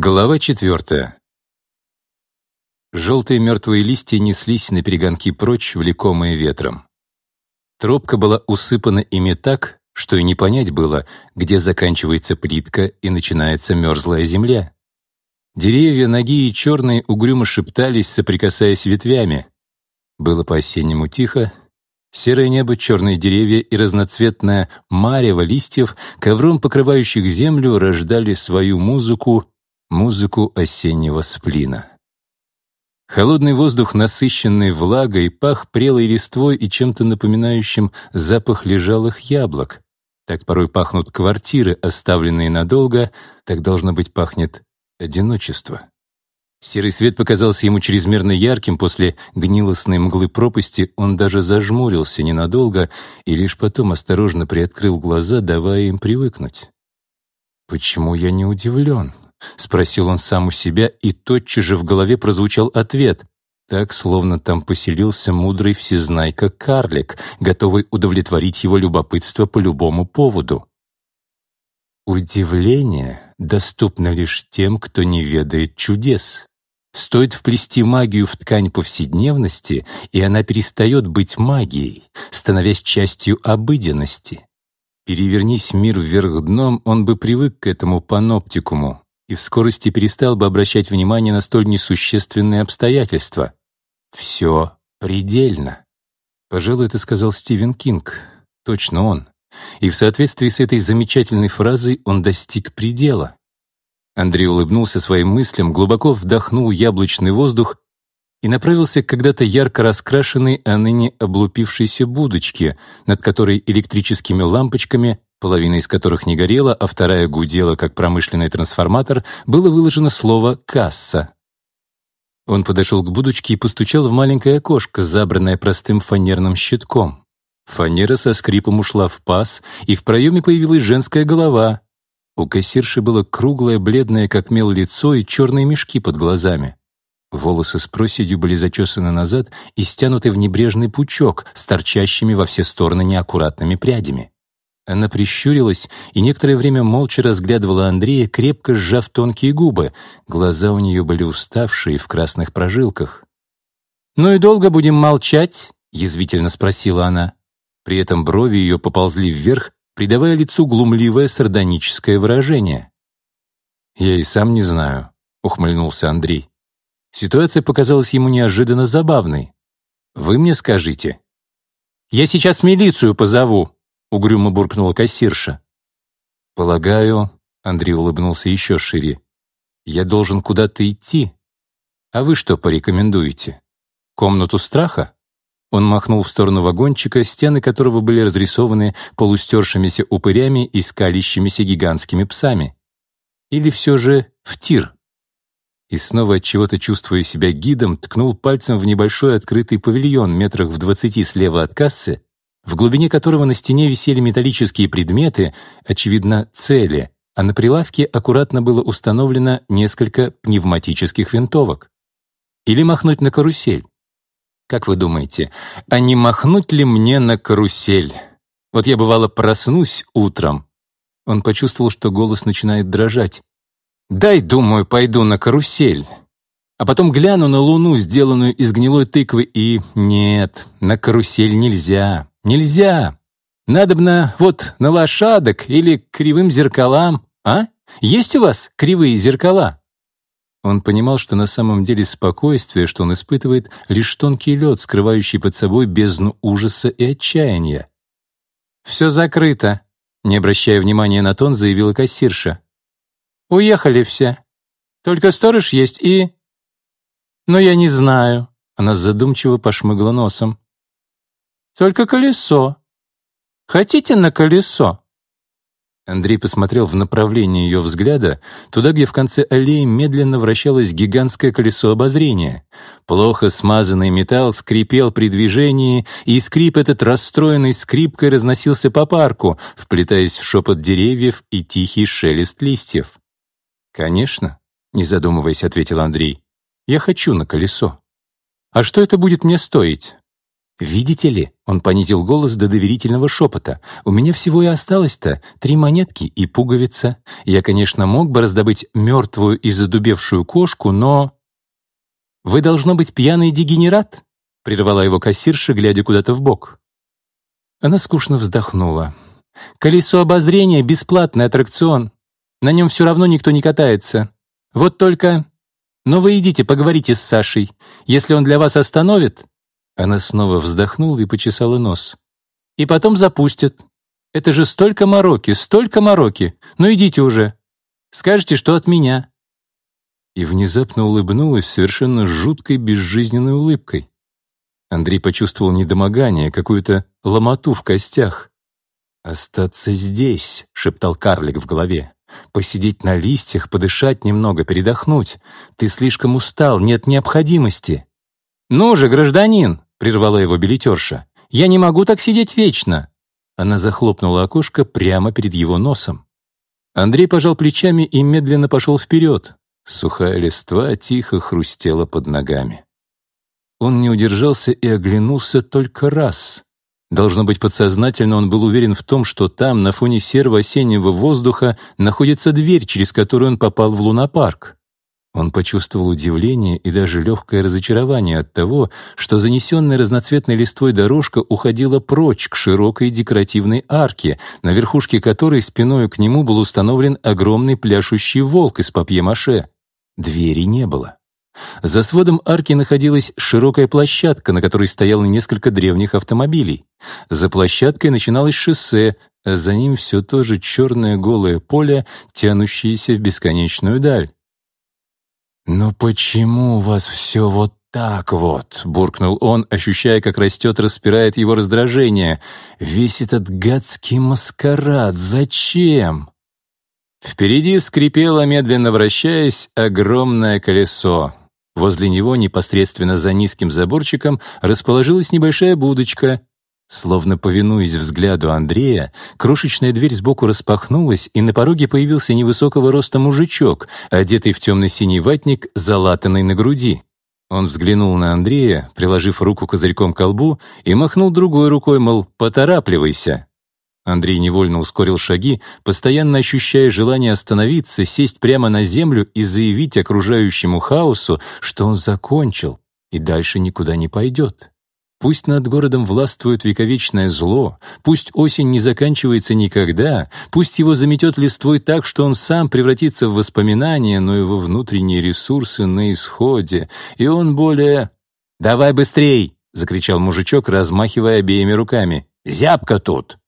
Глава четвертая. Желтые мертвые листья неслись на перегонки прочь, влекомые ветром. Тропка была усыпана ими так, что и не понять было, где заканчивается плитка и начинается мерзлая земля. Деревья, ноги и черные угрюмо шептались, соприкасаясь ветвями. Было по-осеннему тихо. Серое небо, черные деревья и разноцветное марево листьев, ковром покрывающих землю, рождали свою музыку, музыку осеннего сплина. Холодный воздух, насыщенный влагой, пах прелой листвой и чем-то напоминающим запах лежалых яблок. Так порой пахнут квартиры, оставленные надолго, так должно быть пахнет одиночество. Серый свет показался ему чрезмерно ярким после гнилостной мглы пропасти, он даже зажмурился ненадолго и лишь потом осторожно приоткрыл глаза, давая им привыкнуть. «Почему я не удивлен?» — спросил он сам у себя, и тотчас же в голове прозвучал ответ, так, словно там поселился мудрый всезнайка-карлик, готовый удовлетворить его любопытство по любому поводу. Удивление доступно лишь тем, кто не ведает чудес. Стоит вплести магию в ткань повседневности, и она перестает быть магией, становясь частью обыденности. Перевернись мир вверх дном, он бы привык к этому паноптикуму, и в скорости перестал бы обращать внимание на столь несущественные обстоятельства. Все предельно. Пожалуй, это сказал Стивен Кинг. Точно он. И в соответствии с этой замечательной фразой он достиг предела. Андрей улыбнулся своим мыслям, глубоко вдохнул яблочный воздух и направился к когда-то ярко раскрашенной, а ныне облупившейся будочке, над которой электрическими лампочками половина из которых не горела, а вторая гудела, как промышленный трансформатор, было выложено слово «касса». Он подошел к будочке и постучал в маленькое окошко, забранное простым фанерным щитком. Фанера со скрипом ушла в паз, и в проеме появилась женская голова. У кассирши было круглое, бледное, как мел лицо и черные мешки под глазами. Волосы с проседью были зачесаны назад и стянуты в небрежный пучок с торчащими во все стороны неаккуратными прядями. Она прищурилась и некоторое время молча разглядывала Андрея, крепко сжав тонкие губы. Глаза у нее были уставшие, в красных прожилках. «Ну и долго будем молчать?» — язвительно спросила она. При этом брови ее поползли вверх, придавая лицу глумливое сардоническое выражение. «Я и сам не знаю», — ухмыльнулся Андрей. Ситуация показалась ему неожиданно забавной. «Вы мне скажите». «Я сейчас милицию позову», — угрюмо буркнула кассирша. «Полагаю», — Андрей улыбнулся еще шире, «я должен куда-то идти. А вы что порекомендуете? Комнату страха?» Он махнул в сторону вагончика, стены которого были разрисованы полустершимися упырями и скалящимися гигантскими псами. Или все же в тир. И снова от чего-то чувствуя себя гидом, ткнул пальцем в небольшой открытый павильон метрах в двадцати слева от кассы, в глубине которого на стене висели металлические предметы, очевидно, цели, а на прилавке аккуратно было установлено несколько пневматических винтовок. Или махнуть на карусель. Как вы думаете, а не махнуть ли мне на карусель? Вот я, бывало, проснусь утром. Он почувствовал, что голос начинает дрожать. «Дай, думаю, пойду на карусель». А потом гляну на луну, сделанную из гнилой тыквы, и... Нет, на карусель нельзя. Нельзя. Надобно вот на лошадок или кривым зеркалам. А? Есть у вас кривые зеркала?» Он понимал, что на самом деле спокойствие, что он испытывает, лишь тонкий лед, скрывающий под собой бездну ужаса и отчаяния. «Все закрыто», — не обращая внимания на тон, заявила кассирша. «Уехали все. Только сторож есть и...» «Но я не знаю», — она задумчиво пошмыгла носом. Только колесо. Хотите на колесо?» Андрей посмотрел в направлении ее взгляда, туда, где в конце аллеи медленно вращалось гигантское колесо обозрения. Плохо смазанный металл скрипел при движении, и скрип этот расстроенный скрипкой разносился по парку, вплетаясь в шепот деревьев и тихий шелест листьев. «Конечно», — не задумываясь, ответил Андрей, — «я хочу на колесо». «А что это будет мне стоить?» «Видите ли?» — он понизил голос до доверительного шепота. «У меня всего и осталось-то три монетки и пуговица. Я, конечно, мог бы раздобыть мертвую и задубевшую кошку, но...» «Вы, должно быть, пьяный дегенерат?» — прервала его кассирша, глядя куда-то в бок. Она скучно вздохнула. «Колесо обозрения — бесплатный аттракцион. На нем все равно никто не катается. Вот только... Но вы идите, поговорите с Сашей. Если он для вас остановит, она снова вздохнула и почесала нос. «И потом запустят. Это же столько мороки, столько мороки. Ну идите уже. Скажете, что от меня». И внезапно улыбнулась совершенно жуткой безжизненной улыбкой. Андрей почувствовал недомогание, какую-то ломоту в костях. «Остаться здесь», — шептал карлик в голове. «Посидеть на листьях, подышать немного, передохнуть. Ты слишком устал, нет необходимости». «Ну же, гражданин!» — прервала его билетерша. «Я не могу так сидеть вечно!» Она захлопнула окошко прямо перед его носом. Андрей пожал плечами и медленно пошел вперед. Сухая листва тихо хрустела под ногами. Он не удержался и оглянулся только раз. Должно быть, подсознательно он был уверен в том, что там, на фоне серого осеннего воздуха, находится дверь, через которую он попал в лунопарк. Он почувствовал удивление и даже легкое разочарование от того, что занесенная разноцветной листвой дорожка уходила прочь к широкой декоративной арке, на верхушке которой спиной к нему был установлен огромный пляшущий волк из папье-маше. Двери не было. За сводом арки находилась широкая площадка, на которой стояло несколько древних автомобилей. За площадкой начиналось шоссе, а за ним все то же черное голое поле, тянущееся в бесконечную даль. «Но почему у вас все вот так вот?» — буркнул он, ощущая, как растет, распирает его раздражение. «Весь этот гадский маскарад, зачем?» Впереди скрипело, медленно вращаясь, огромное колесо. Возле него, непосредственно за низким заборчиком, расположилась небольшая будочка, Словно повинуясь взгляду Андрея, крошечная дверь сбоку распахнулась, и на пороге появился невысокого роста мужичок, одетый в темно-синий ватник, залатанный на груди. Он взглянул на Андрея, приложив руку козырьком к колбу, и махнул другой рукой, мол, «поторапливайся». Андрей невольно ускорил шаги, постоянно ощущая желание остановиться, сесть прямо на землю и заявить окружающему хаосу, что он закончил и дальше никуда не пойдет. Пусть над городом властвует вековечное зло, пусть осень не заканчивается никогда, пусть его заметет листвой так, что он сам превратится в воспоминания, но его внутренние ресурсы на исходе, и он более... «Давай быстрей!» — закричал мужичок, размахивая обеими руками. «Зябко тут!»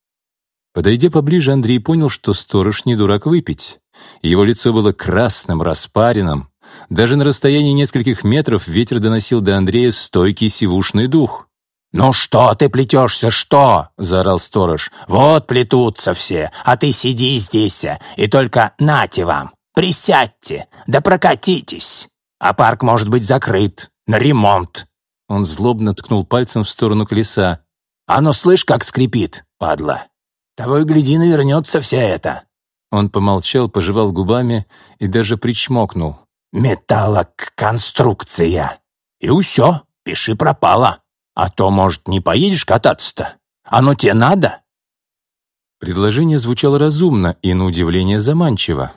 Подойдя поближе, Андрей понял, что сторож не дурак выпить. Его лицо было красным, распаренным. Даже на расстоянии нескольких метров ветер доносил до Андрея стойкий сивушный дух. «Ну что ты плетешься, что?» — заорал сторож. «Вот плетутся все, а ты сиди здесь, и только нате вам, присядьте, да прокатитесь, а парк может быть закрыт, на ремонт». Он злобно ткнул пальцем в сторону колеса. «А ну, слышь, как скрипит, падла! Того и гляди, навернется вся эта!» Он помолчал, пожевал губами и даже причмокнул. «Металлоконструкция! И усё, пиши пропало!» А то, может, не поедешь кататься-то? Оно тебе надо?» Предложение звучало разумно и, на удивление, заманчиво.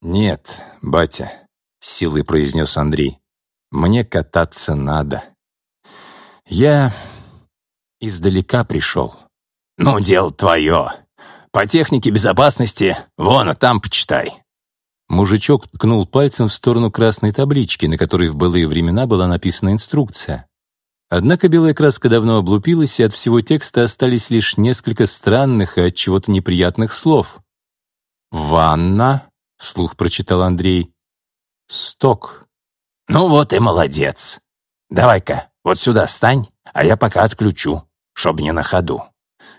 «Нет, батя», — силой произнес Андрей, — «мне кататься надо. Я издалека пришел». «Ну, дело твое. По технике безопасности вон, а там почитай». Мужичок ткнул пальцем в сторону красной таблички, на которой в былые времена была написана инструкция. Однако белая краска давно облупилась, и от всего текста остались лишь несколько странных и от чего-то неприятных слов. «Ванна», — вслух прочитал Андрей, — «сток». «Ну вот и молодец. Давай-ка, вот сюда стань, а я пока отключу, чтоб не на ходу».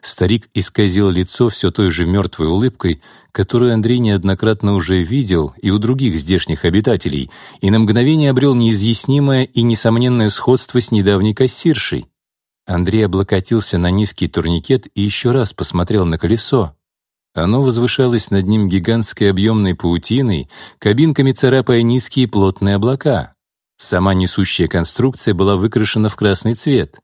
Старик исказил лицо все той же мертвой улыбкой, которую Андрей неоднократно уже видел и у других здешних обитателей, и на мгновение обрел неизъяснимое и несомненное сходство с недавней кассиршей. Андрей облокотился на низкий турникет и еще раз посмотрел на колесо. Оно возвышалось над ним гигантской объемной паутиной, кабинками царапая низкие плотные облака. Сама несущая конструкция была выкрашена в красный цвет.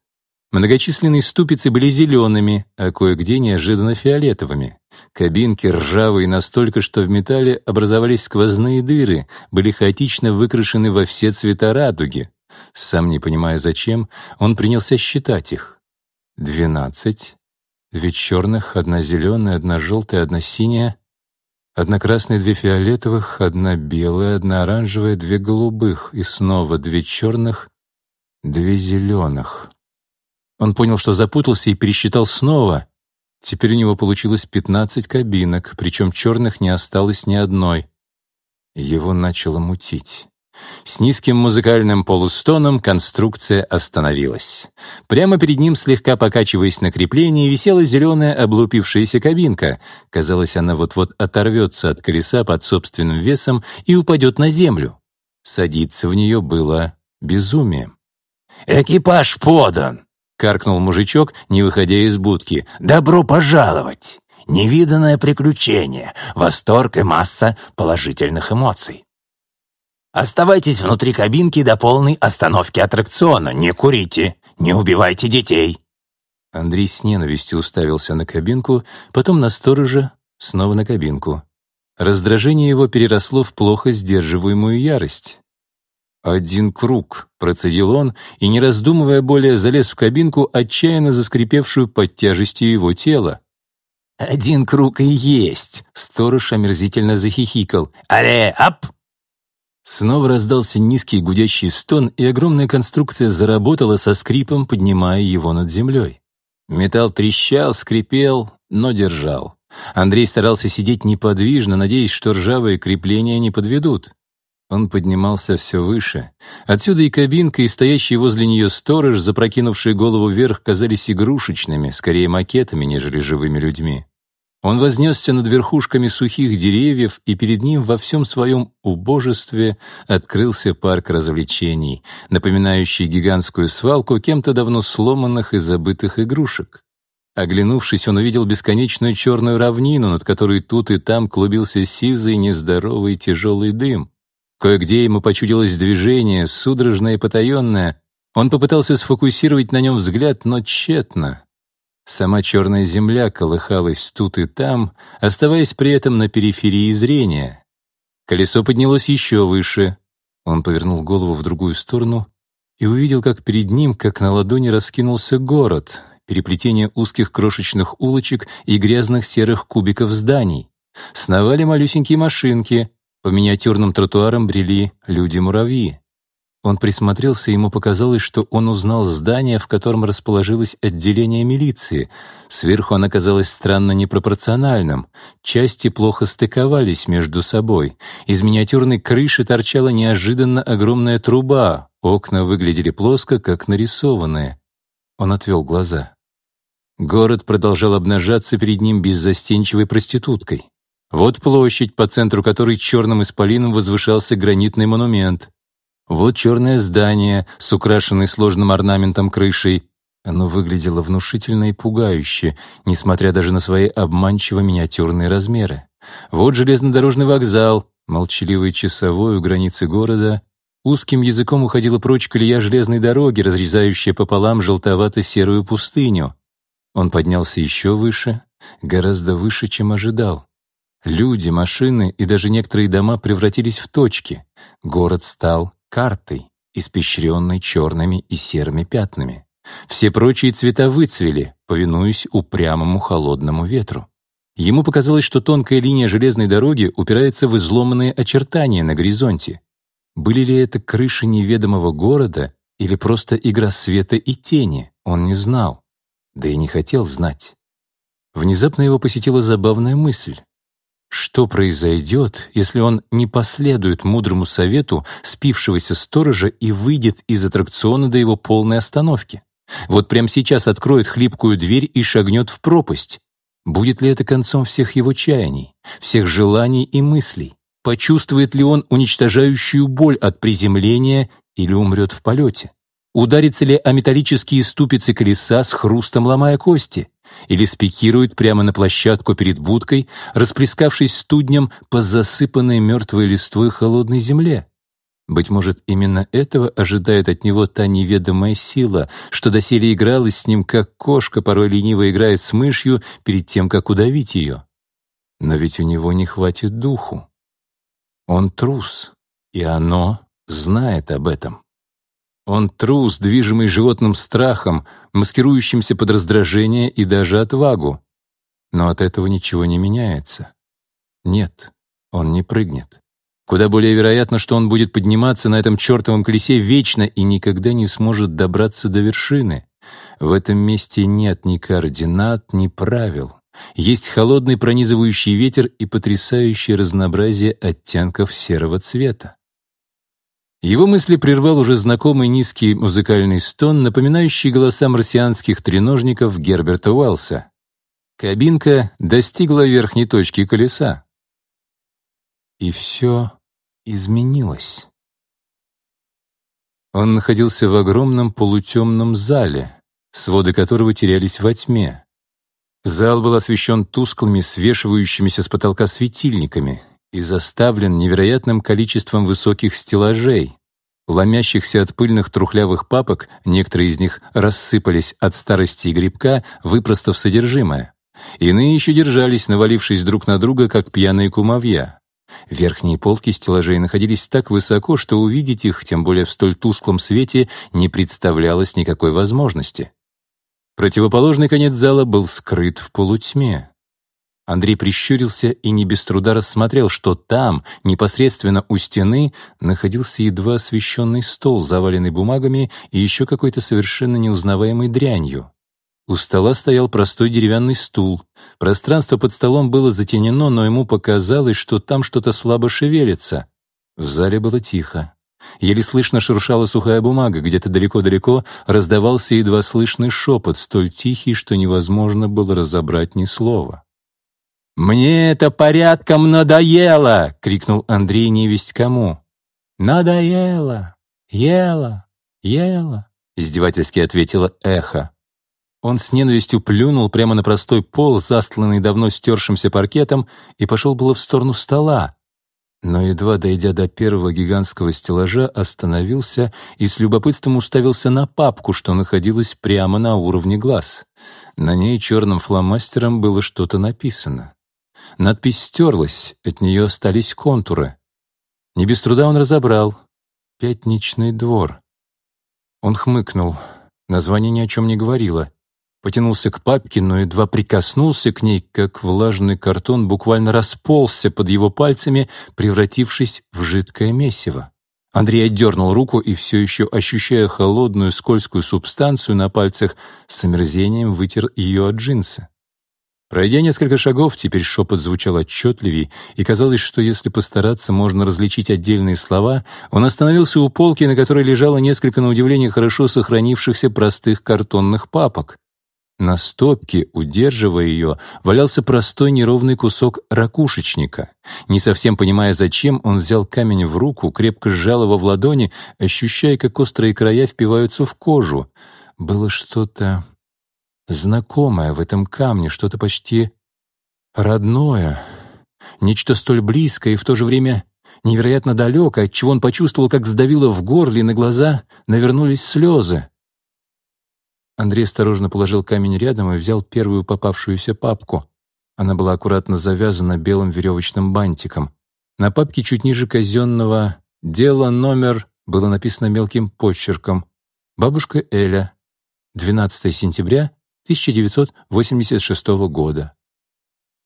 Многочисленные ступицы были зелеными, а кое-где неожиданно фиолетовыми. Кабинки ржавые настолько, что в металле образовались сквозные дыры, были хаотично выкрашены во все цвета радуги. Сам не понимая зачем, он принялся считать их. Двенадцать. Две черных, одна зеленая, одна желтая, одна синяя. Одна красная, две фиолетовых, одна белая, одна оранжевая, две голубых, и снова две черных, две зеленых. Он понял, что запутался и пересчитал снова. Теперь у него получилось пятнадцать кабинок, причем черных не осталось ни одной. Его начало мутить. С низким музыкальным полустоном конструкция остановилась. Прямо перед ним, слегка покачиваясь на креплении, висела зеленая облупившаяся кабинка. Казалось, она вот-вот оторвется от колеса под собственным весом и упадет на землю. Садиться в нее было безумием. «Экипаж подан!» — каркнул мужичок, не выходя из будки. «Добро пожаловать! Невиданное приключение, восторг и масса положительных эмоций. Оставайтесь внутри кабинки до полной остановки аттракциона, не курите, не убивайте детей». Андрей с ненавистью уставился на кабинку, потом на сторожа, снова на кабинку. Раздражение его переросло в плохо сдерживаемую ярость. «Один круг», — процедил он, и, не раздумывая более, залез в кабинку, отчаянно заскрипевшую под тяжестью его тела. «Один круг и есть», — сторож омерзительно захихикал. «Аре, ап!» Снова раздался низкий гудящий стон, и огромная конструкция заработала со скрипом, поднимая его над землей. Металл трещал, скрипел, но держал. Андрей старался сидеть неподвижно, надеясь, что ржавые крепления не подведут. Он поднимался все выше. Отсюда и кабинка, и стоящий возле нее сторож, запрокинувший голову вверх, казались игрушечными, скорее макетами, нежели живыми людьми. Он вознесся над верхушками сухих деревьев, и перед ним во всем своем убожестве открылся парк развлечений, напоминающий гигантскую свалку кем-то давно сломанных и забытых игрушек. Оглянувшись, он увидел бесконечную черную равнину, над которой тут и там клубился сизый, нездоровый, тяжелый дым. Кое-где ему почудилось движение, судорожное и потаенное. Он попытался сфокусировать на нем взгляд, но тщетно. Сама черная земля колыхалась тут и там, оставаясь при этом на периферии зрения. Колесо поднялось еще выше. Он повернул голову в другую сторону и увидел, как перед ним, как на ладони, раскинулся город, переплетение узких крошечных улочек и грязных серых кубиков зданий. Сновали малюсенькие машинки, по миниатюрным тротуарам брели люди-муравьи. Он присмотрелся, ему показалось, что он узнал здание, в котором расположилось отделение милиции. Сверху оно казалось странно непропорциональным. Части плохо стыковались между собой. Из миниатюрной крыши торчала неожиданно огромная труба. Окна выглядели плоско, как нарисованные. Он отвел глаза. Город продолжал обнажаться перед ним беззастенчивой проституткой. Вот площадь, по центру которой черным исполином возвышался гранитный монумент. Вот черное здание с украшенной сложным орнаментом крышей. Оно выглядело внушительно и пугающе, несмотря даже на свои обманчиво миниатюрные размеры. Вот железнодорожный вокзал, молчаливый часовой у границы города. Узким языком уходила прочь колея железной дороги, разрезающая пополам желтовато-серую пустыню. Он поднялся еще выше, гораздо выше, чем ожидал. Люди, машины и даже некоторые дома превратились в точки. Город стал картой, испещренной черными и серыми пятнами. Все прочие цвета выцвели, повинуясь упрямому холодному ветру. Ему показалось, что тонкая линия железной дороги упирается в изломанные очертания на горизонте. Были ли это крыши неведомого города или просто игра света и тени, он не знал, да и не хотел знать. Внезапно его посетила забавная мысль. Что произойдет, если он не последует мудрому совету спившегося сторожа и выйдет из аттракциона до его полной остановки? Вот прямо сейчас откроет хлипкую дверь и шагнет в пропасть. Будет ли это концом всех его чаяний, всех желаний и мыслей? Почувствует ли он уничтожающую боль от приземления или умрет в полете? Ударится ли о металлические ступицы колеса с хрустом ломая кости? Или спикирует прямо на площадку перед будкой, расплескавшись студнем по засыпанной мертвой листвой холодной земле. Быть может, именно этого ожидает от него та неведомая сила, что доселе игралась с ним, как кошка порой лениво играет с мышью перед тем, как удавить ее. Но ведь у него не хватит духу. Он трус, и оно знает об этом. Он трус, движимый животным страхом, маскирующимся под раздражение и даже отвагу. Но от этого ничего не меняется. Нет, он не прыгнет. Куда более вероятно, что он будет подниматься на этом чертовом колесе вечно и никогда не сможет добраться до вершины. В этом месте нет ни координат, ни правил. Есть холодный пронизывающий ветер и потрясающее разнообразие оттенков серого цвета. Его мысли прервал уже знакомый низкий музыкальный стон, напоминающий голоса марсианских треножников Герберта Уэллса. Кабинка достигла верхней точки колеса. И все изменилось. Он находился в огромном полутемном зале, своды которого терялись во тьме. Зал был освещен тусклыми, свешивающимися с потолка светильниками и заставлен невероятным количеством высоких стеллажей, ломящихся от пыльных трухлявых папок, некоторые из них рассыпались от старости и грибка, выпростав содержимое. Иные еще держались, навалившись друг на друга, как пьяные кумовья. Верхние полки стеллажей находились так высоко, что увидеть их, тем более в столь тусклом свете, не представлялось никакой возможности. Противоположный конец зала был скрыт в полутьме. Андрей прищурился и не без труда рассмотрел, что там, непосредственно у стены, находился едва освещенный стол, заваленный бумагами и еще какой-то совершенно неузнаваемой дрянью. У стола стоял простой деревянный стул. Пространство под столом было затенено, но ему показалось, что там что-то слабо шевелится. В зале было тихо. Еле слышно шуршала сухая бумага, где-то далеко-далеко раздавался едва слышный шепот, столь тихий, что невозможно было разобрать ни слова. «Мне это порядком надоело!» — крикнул Андрей невесть кому. «Надоело! Ела! Ела!» — издевательски ответила эхо. Он с ненавистью плюнул прямо на простой пол, застланный давно стершимся паркетом, и пошел было в сторону стола. Но, едва дойдя до первого гигантского стеллажа, остановился и с любопытством уставился на папку, что находилась прямо на уровне глаз. На ней черным фломастером было что-то написано. Надпись стерлась, от нее остались контуры. Не без труда он разобрал. «Пятничный двор». Он хмыкнул. Название ни о чем не говорило потянулся к папке, но едва прикоснулся к ней, как влажный картон буквально расползся под его пальцами, превратившись в жидкое месиво. Андрей отдернул руку и, все еще ощущая холодную скользкую субстанцию на пальцах, с омерзением вытер ее от джинсы. Пройдя несколько шагов, теперь шепот звучал отчетливей, и казалось, что если постараться, можно различить отдельные слова, он остановился у полки, на которой лежало несколько, на удивление, хорошо сохранившихся простых картонных папок. На стопке, удерживая ее, валялся простой неровный кусок ракушечника. Не совсем понимая, зачем, он взял камень в руку, крепко сжал его в ладони, ощущая, как острые края впиваются в кожу. Было что-то знакомое в этом камне, что-то почти родное, нечто столь близкое и в то же время невероятно далекое, отчего он почувствовал, как сдавило в горле, и на глаза навернулись слезы. Андрей осторожно положил камень рядом и взял первую попавшуюся папку. Она была аккуратно завязана белым веревочным бантиком. На папке чуть ниже казенного «Дело номер» было написано мелким почерком «Бабушка Эля, 12 сентября 1986 года».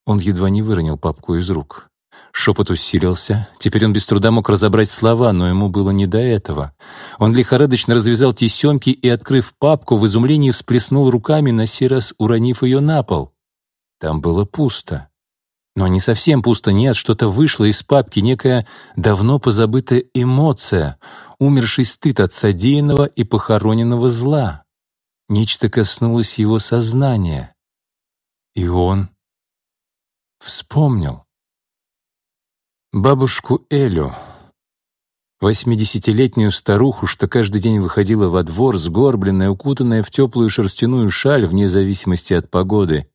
Он едва не выронил папку из рук. Шепот усилился. Теперь он без труда мог разобрать слова, но ему было не до этого. Он лихорадочно развязал тесемки и, открыв папку, в изумлении всплеснул руками, на сей раз уронив ее на пол. Там было пусто. Но не совсем пусто, нет, что-то вышло из папки, некая давно позабытая эмоция, умерший стыд от содеянного и похороненного зла. Нечто коснулось его сознания. И он вспомнил. Бабушку Элю, восьмидесятилетнюю старуху, что каждый день выходила во двор, сгорбленная, укутанная в теплую шерстяную шаль вне зависимости от погоды,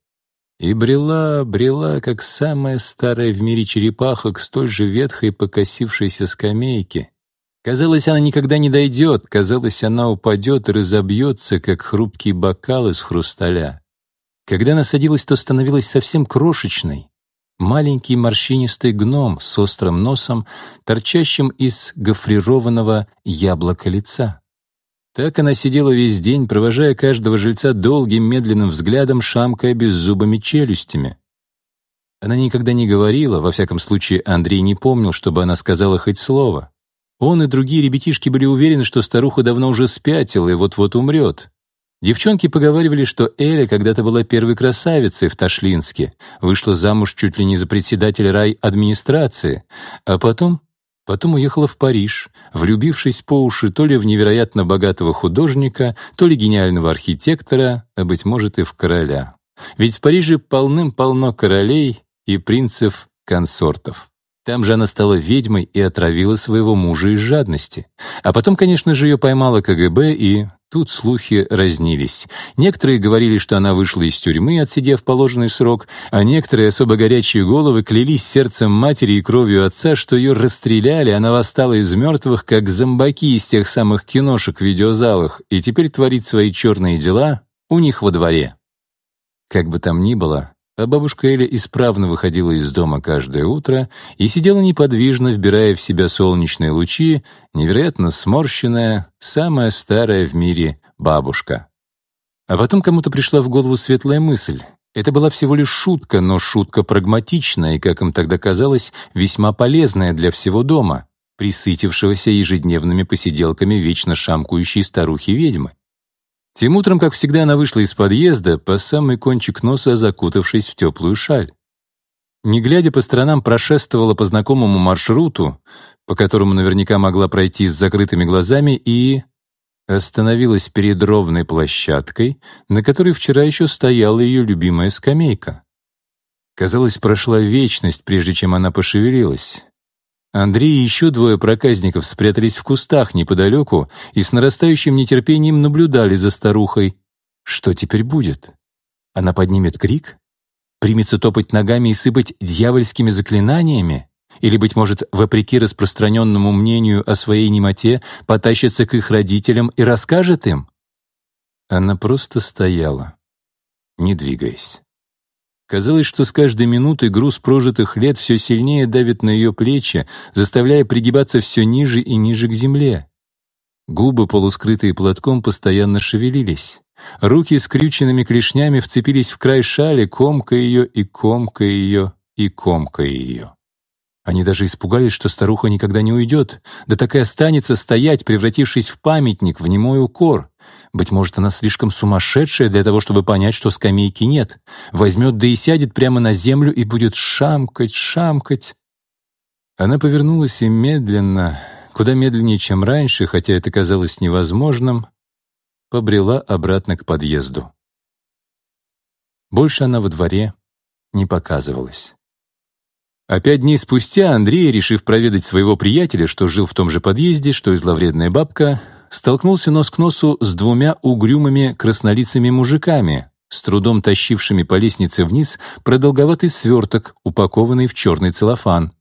и брела, брела, как самая старая в мире черепаха, к столь же ветхой покосившейся скамейке. Казалось, она никогда не дойдет, казалось, она упадет и разобьется, как хрупкий бокал из хрусталя. Когда она садилась, то становилась совсем крошечной. Маленький морщинистый гном с острым носом, торчащим из гофрированного яблока лица. Так она сидела весь день, провожая каждого жильца долгим медленным взглядом, шамкая беззубыми челюстями. Она никогда не говорила, во всяком случае Андрей не помнил, чтобы она сказала хоть слово. Он и другие ребятишки были уверены, что старуха давно уже спятила и вот-вот умрет. Девчонки поговаривали, что Эля когда-то была первой красавицей в Ташлинске, вышла замуж чуть ли не за председателя рай-администрации, а потом, потом уехала в Париж, влюбившись по уши то ли в невероятно богатого художника, то ли гениального архитектора, а, быть может, и в короля. Ведь в Париже полным-полно королей и принцев-консортов. Там же она стала ведьмой и отравила своего мужа из жадности. А потом, конечно же, ее поймала КГБ, и тут слухи разнились. Некоторые говорили, что она вышла из тюрьмы, отсидев положенный срок, а некоторые особо горячие головы клялись сердцем матери и кровью отца, что ее расстреляли, она восстала из мертвых, как зомбаки из тех самых киношек в видеозалах, и теперь творит свои черные дела у них во дворе. Как бы там ни было, а бабушка Эля исправно выходила из дома каждое утро и сидела неподвижно, вбирая в себя солнечные лучи, невероятно сморщенная, самая старая в мире бабушка. А потом кому-то пришла в голову светлая мысль. Это была всего лишь шутка, но шутка прагматичная и, как им тогда казалось, весьма полезная для всего дома, присытившегося ежедневными посиделками вечно шамкающей старухи-ведьмы. Тем утром, как всегда, она вышла из подъезда, по самый кончик носа закутавшись в теплую шаль. Не глядя по сторонам, прошествовала по знакомому маршруту, по которому наверняка могла пройти с закрытыми глазами, и остановилась перед ровной площадкой, на которой вчера еще стояла ее любимая скамейка. Казалось, прошла вечность, прежде чем она пошевелилась. Андрей и еще двое проказников спрятались в кустах неподалеку и с нарастающим нетерпением наблюдали за старухой. Что теперь будет? Она поднимет крик? Примется топать ногами и сыпать дьявольскими заклинаниями? Или, быть может, вопреки распространенному мнению о своей немоте, потащится к их родителям и расскажет им? Она просто стояла, не двигаясь. Казалось, что с каждой минутой груз прожитых лет все сильнее давит на ее плечи, заставляя пригибаться все ниже и ниже к земле. Губы, полускрытые платком, постоянно шевелились. Руки с крюченными клешнями вцепились в край шали, комка ее и комка ее и комка ее. Они даже испугались, что старуха никогда не уйдет, да так и останется стоять, превратившись в памятник, в немой укор. Быть может, она слишком сумасшедшая для того, чтобы понять, что скамейки нет. Возьмет да и сядет прямо на землю и будет шамкать, шамкать. Она повернулась и медленно, куда медленнее, чем раньше, хотя это казалось невозможным, побрела обратно к подъезду. Больше она во дворе не показывалась. А пять дней спустя Андрей, решив проведать своего приятеля, что жил в том же подъезде, что и зловредная бабка, столкнулся нос к носу с двумя угрюмыми краснолицами мужиками, с трудом тащившими по лестнице вниз продолговатый сверток, упакованный в черный целлофан.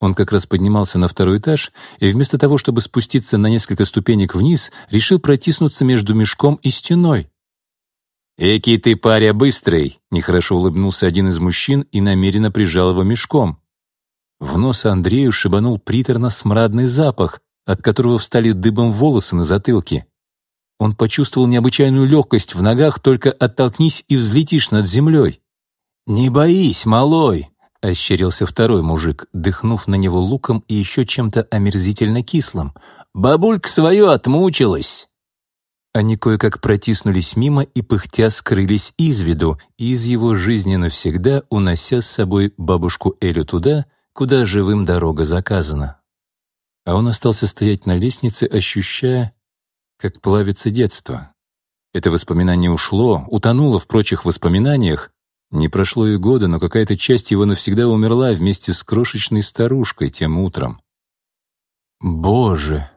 Он как раз поднимался на второй этаж и вместо того, чтобы спуститься на несколько ступенек вниз, решил протиснуться между мешком и стеной. «Экий ты, паря, быстрый!» — нехорошо улыбнулся один из мужчин и намеренно прижал его мешком. В нос Андрею шибанул приторно-смрадный запах, от которого встали дыбом волосы на затылке. Он почувствовал необычайную легкость в ногах, только оттолкнись и взлетишь над землей. «Не боись, малой!» — ощерился второй мужик, дыхнув на него луком и еще чем-то омерзительно кислым. «Бабулька свою отмучилась!» Они кое-как протиснулись мимо и пыхтя скрылись из виду, из его жизни навсегда унося с собой бабушку Элю туда, куда живым дорога заказана а он остался стоять на лестнице, ощущая, как плавится детство. Это воспоминание ушло, утонуло в прочих воспоминаниях. Не прошло и года, но какая-то часть его навсегда умерла вместе с крошечной старушкой тем утром. Боже!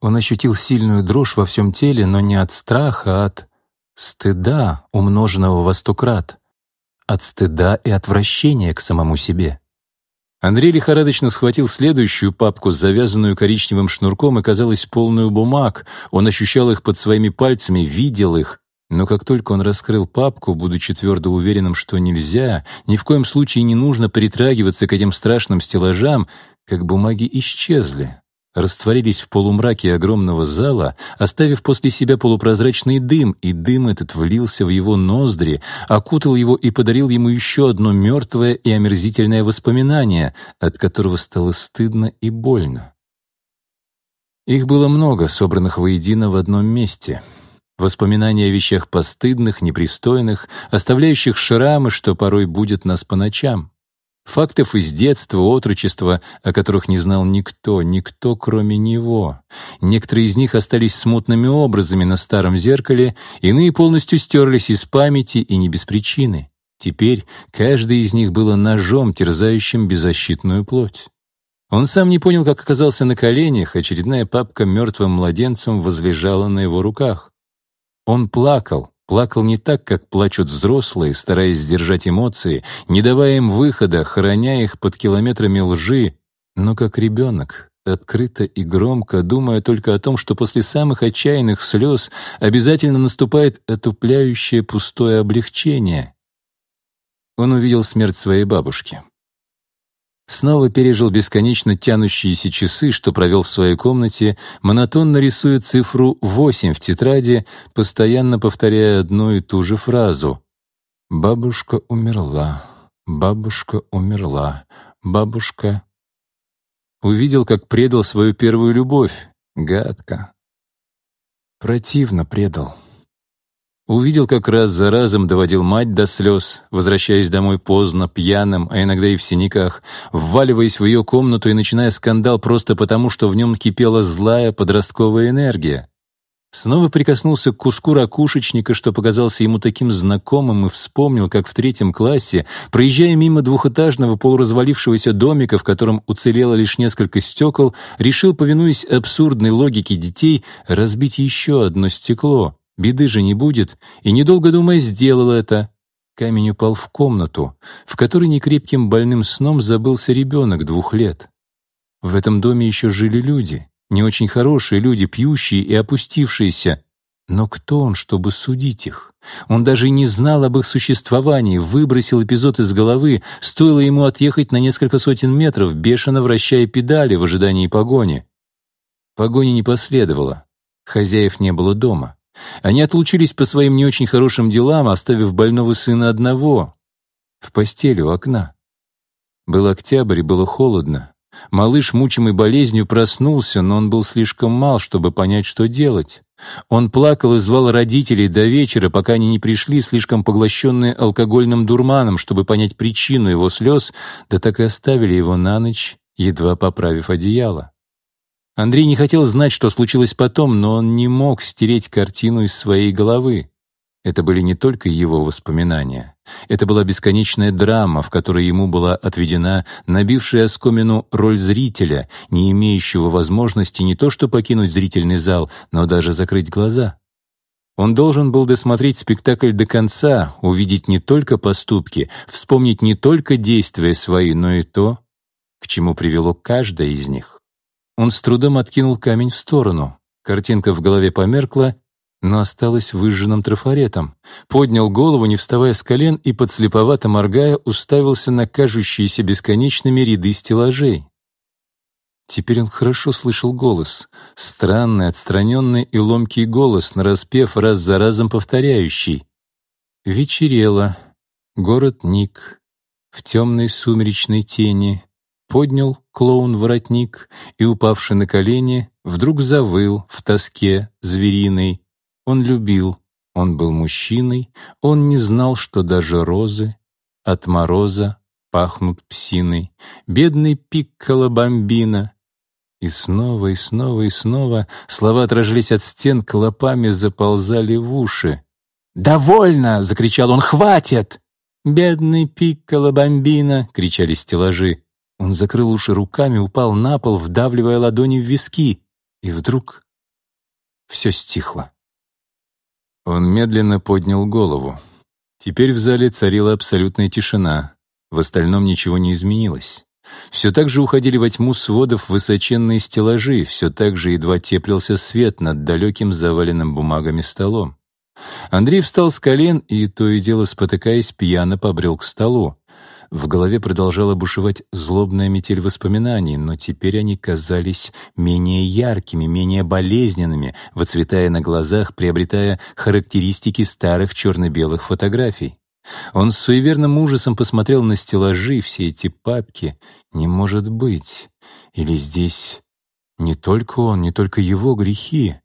Он ощутил сильную дрожь во всем теле, но не от страха, а от стыда, умноженного во сто крат. От стыда и отвращения к самому себе. Андрей лихорадочно схватил следующую папку, завязанную коричневым шнурком и, казалось, полную бумаг. Он ощущал их под своими пальцами, видел их. Но как только он раскрыл папку, будучи твердо уверенным, что нельзя, ни в коем случае не нужно притрагиваться к этим страшным стеллажам, как бумаги исчезли растворились в полумраке огромного зала, оставив после себя полупрозрачный дым, и дым этот влился в его ноздри, окутал его и подарил ему еще одно мертвое и омерзительное воспоминание, от которого стало стыдно и больно. Их было много, собранных воедино в одном месте. Воспоминания о вещах постыдных, непристойных, оставляющих шрамы, что порой будет нас по ночам. Фактов из детства, отрочества, о которых не знал никто, никто, кроме него. Некоторые из них остались смутными образами на старом зеркале, иные полностью стерлись из памяти и не без причины. Теперь каждый из них было ножом, терзающим беззащитную плоть. Он сам не понял, как оказался на коленях, очередная папка мертвым младенцем возлежала на его руках. Он плакал, Плакал не так, как плачут взрослые, стараясь сдержать эмоции, не давая им выхода, храня их под километрами лжи, но как ребенок, открыто и громко, думая только о том, что после самых отчаянных слез обязательно наступает отупляющее пустое облегчение. Он увидел смерть своей бабушки. Снова пережил бесконечно тянущиеся часы, что провел в своей комнате, монотонно рисуя цифру 8 в тетради, постоянно повторяя одну и ту же фразу. «Бабушка умерла, бабушка умерла, бабушка...» Увидел, как предал свою первую любовь. Гадко. Противно предал. Увидел, как раз за разом доводил мать до слез, возвращаясь домой поздно, пьяным, а иногда и в синяках, вваливаясь в ее комнату и начиная скандал просто потому, что в нем кипела злая подростковая энергия. Снова прикоснулся к куску ракушечника, что показался ему таким знакомым, и вспомнил, как в третьем классе, проезжая мимо двухэтажного полуразвалившегося домика, в котором уцелело лишь несколько стекол, решил, повинуясь абсурдной логике детей, разбить еще одно стекло. Беды же не будет, и, недолго думая, сделал это. Камень упал в комнату, в которой некрепким больным сном забылся ребенок двух лет. В этом доме еще жили люди, не очень хорошие люди, пьющие и опустившиеся. Но кто он, чтобы судить их? Он даже не знал об их существовании, выбросил эпизод из головы, стоило ему отъехать на несколько сотен метров, бешено вращая педали в ожидании погони. Погони не последовало, хозяев не было дома. Они отлучились по своим не очень хорошим делам, оставив больного сына одного, в постели у окна. Был октябрь и было холодно. Малыш, мучимый болезнью, проснулся, но он был слишком мал, чтобы понять, что делать. Он плакал и звал родителей до вечера, пока они не пришли, слишком поглощенные алкогольным дурманом, чтобы понять причину его слез, да так и оставили его на ночь, едва поправив одеяло. Андрей не хотел знать, что случилось потом, но он не мог стереть картину из своей головы. Это были не только его воспоминания. Это была бесконечная драма, в которой ему была отведена набившая оскомину роль зрителя, не имеющего возможности не то что покинуть зрительный зал, но даже закрыть глаза. Он должен был досмотреть спектакль до конца, увидеть не только поступки, вспомнить не только действия свои, но и то, к чему привело каждое из них. Он с трудом откинул камень в сторону. Картинка в голове померкла, но осталась выжженным трафаретом. Поднял голову, не вставая с колен, и, подслеповато моргая, уставился на кажущиеся бесконечными ряды стеллажей. Теперь он хорошо слышал голос. Странный, отстраненный и ломкий голос, нараспев раз за разом повторяющий. Вечерело. Город Ник. В темной сумеречной тени. Поднял клоун воротник и, упавший на колени, вдруг завыл в тоске звериной. Он любил, он был мужчиной, он не знал, что даже розы от мороза пахнут псиной. Бедный пикколо бомбина. И снова, и снова, и снова слова отражались от стен, клопами заползали в уши. «Довольно!» — закричал он. «Хватит!» «Бедный пикколо бомбина!» — кричали стеллажи. Он закрыл уши руками, упал на пол, вдавливая ладони в виски, и вдруг все стихло. Он медленно поднял голову. Теперь в зале царила абсолютная тишина. В остальном ничего не изменилось. Все так же уходили во тьму сводов высоченные стеллажи, все так же едва теплился свет над далеким заваленным бумагами столом. Андрей встал с колен и, то и дело спотыкаясь, пьяно побрел к столу. В голове продолжала бушевать злобная метель воспоминаний, но теперь они казались менее яркими, менее болезненными, выцветая на глазах, приобретая характеристики старых черно-белых фотографий. Он с суеверным ужасом посмотрел на стеллажи, все эти папки. Не может быть. Или здесь не только он, не только его грехи.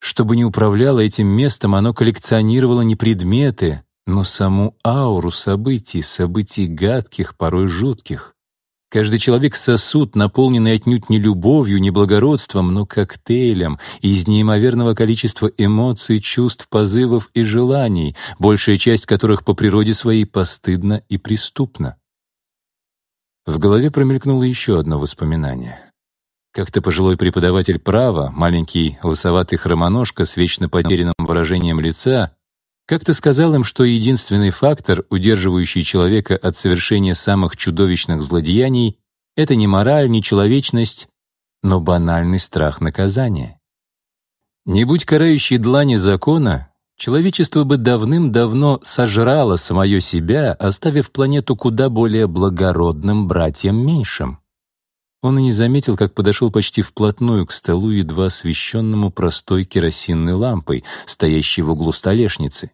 Чтобы не управляло этим местом, оно коллекционировало не предметы, но саму ауру событий, событий гадких, порой жутких. Каждый человек — сосуд, наполненный отнюдь не любовью, не благородством, но коктейлем из неимоверного количества эмоций, чувств, позывов и желаний, большая часть которых по природе своей постыдна и преступна. В голове промелькнуло еще одно воспоминание. Как-то пожилой преподаватель права, маленький лысоватый хромоножка с вечно потерянным выражением лица, как-то сказал им, что единственный фактор, удерживающий человека от совершения самых чудовищных злодеяний, это не мораль, не человечность, но банальный страх наказания. Не будь карающей длани закона, человечество бы давным-давно сожрало самое себя, оставив планету куда более благородным братьям меньшим. Он и не заметил, как подошел почти вплотную к столу, едва освещенному простой керосинной лампой, стоящей в углу столешницы.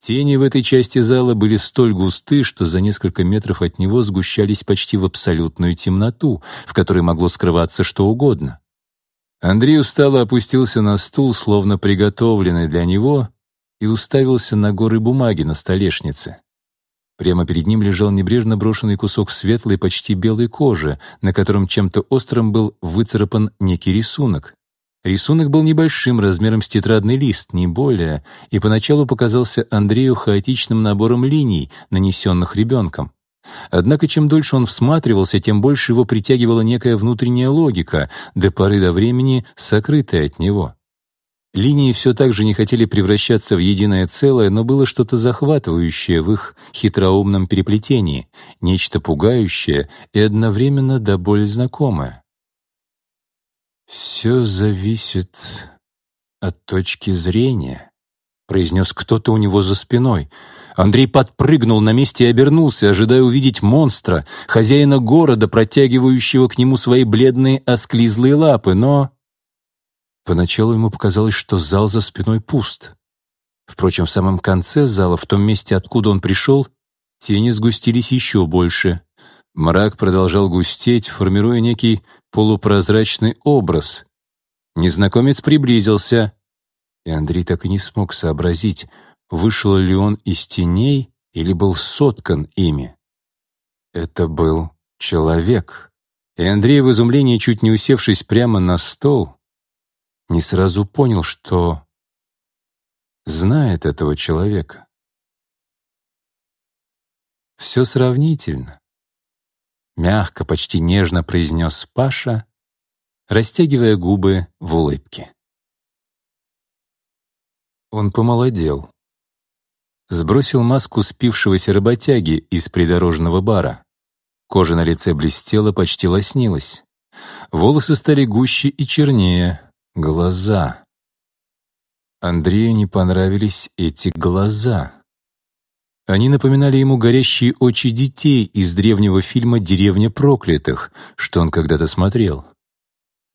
Тени в этой части зала были столь густы, что за несколько метров от него сгущались почти в абсолютную темноту, в которой могло скрываться что угодно. Андрей устало опустился на стул, словно приготовленный для него, и уставился на горы бумаги на столешнице. Прямо перед ним лежал небрежно брошенный кусок светлой, почти белой кожи, на котором чем-то острым был выцарапан некий рисунок. Рисунок был небольшим, размером с тетрадный лист, не более, и поначалу показался Андрею хаотичным набором линий, нанесенных ребенком. Однако чем дольше он всматривался, тем больше его притягивала некая внутренняя логика, до поры до времени сокрытая от него. Линии все так же не хотели превращаться в единое целое, но было что-то захватывающее в их хитроумном переплетении, нечто пугающее и одновременно до боли знакомое. «Все зависит от точки зрения», — произнес кто-то у него за спиной. Андрей подпрыгнул на месте и обернулся, ожидая увидеть монстра, хозяина города, протягивающего к нему свои бледные осклизлые лапы, но... Поначалу ему показалось, что зал за спиной пуст. Впрочем, в самом конце зала, в том месте, откуда он пришел, тени сгустились еще больше. Мрак продолжал густеть, формируя некий полупрозрачный образ. Незнакомец приблизился, и Андрей так и не смог сообразить, вышел ли он из теней или был соткан ими. Это был человек. И Андрей в изумлении, чуть не усевшись прямо на стол, не сразу понял, что знает этого человека. Все сравнительно. Мягко, почти нежно произнес Паша, растягивая губы в улыбке. Он помолодел. Сбросил маску спившегося работяги из придорожного бара. Кожа на лице блестела, почти лоснилась. Волосы стали гуще и чернее, Глаза. Андрею не понравились эти глаза. Они напоминали ему горящие очи детей из древнего фильма «Деревня проклятых», что он когда-то смотрел.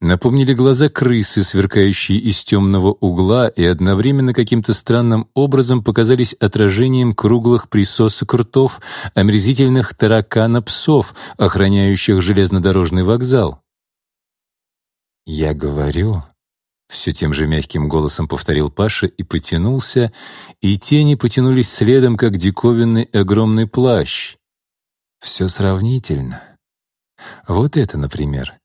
Напомнили глаза крысы, сверкающие из темного угла, и одновременно каким-то странным образом показались отражением круглых присосок ртов омерзительных таракана-псов, охраняющих железнодорожный вокзал. «Я говорю, все тем же мягким голосом повторил Паша и потянулся, и тени потянулись следом, как диковинный огромный плащ. Все сравнительно. Вот это, например.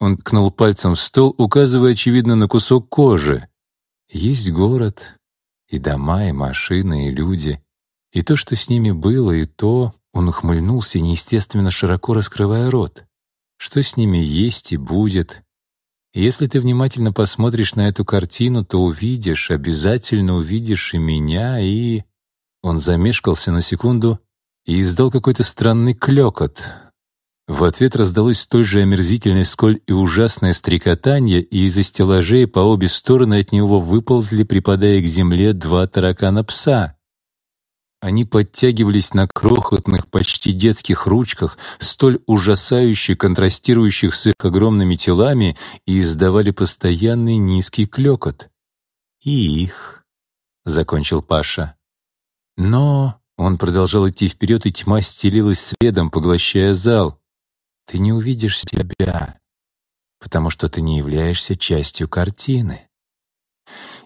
Он ткнул пальцем в стол, указывая, очевидно, на кусок кожи. Есть город, и дома, и машины, и люди. И то, что с ними было, и то... Он ухмыльнулся, неестественно широко раскрывая рот. Что с ними есть и будет, если ты внимательно посмотришь на эту картину, то увидишь, обязательно увидишь и меня, и...» Он замешкался на секунду и издал какой-то странный клёкот. В ответ раздалось столь же омерзительное, сколь и ужасное стрекотание, и из-за стеллажей по обе стороны от него выползли, припадая к земле, два таракана-пса. Они подтягивались на крохотных, почти детских ручках, столь ужасающе контрастирующих с их огромными телами, и издавали постоянный низкий клёкот. «И их», — закончил Паша. «Но...» — он продолжал идти вперед, и тьма стелилась следом, поглощая зал ты не увидишь себя, потому что ты не являешься частью картины.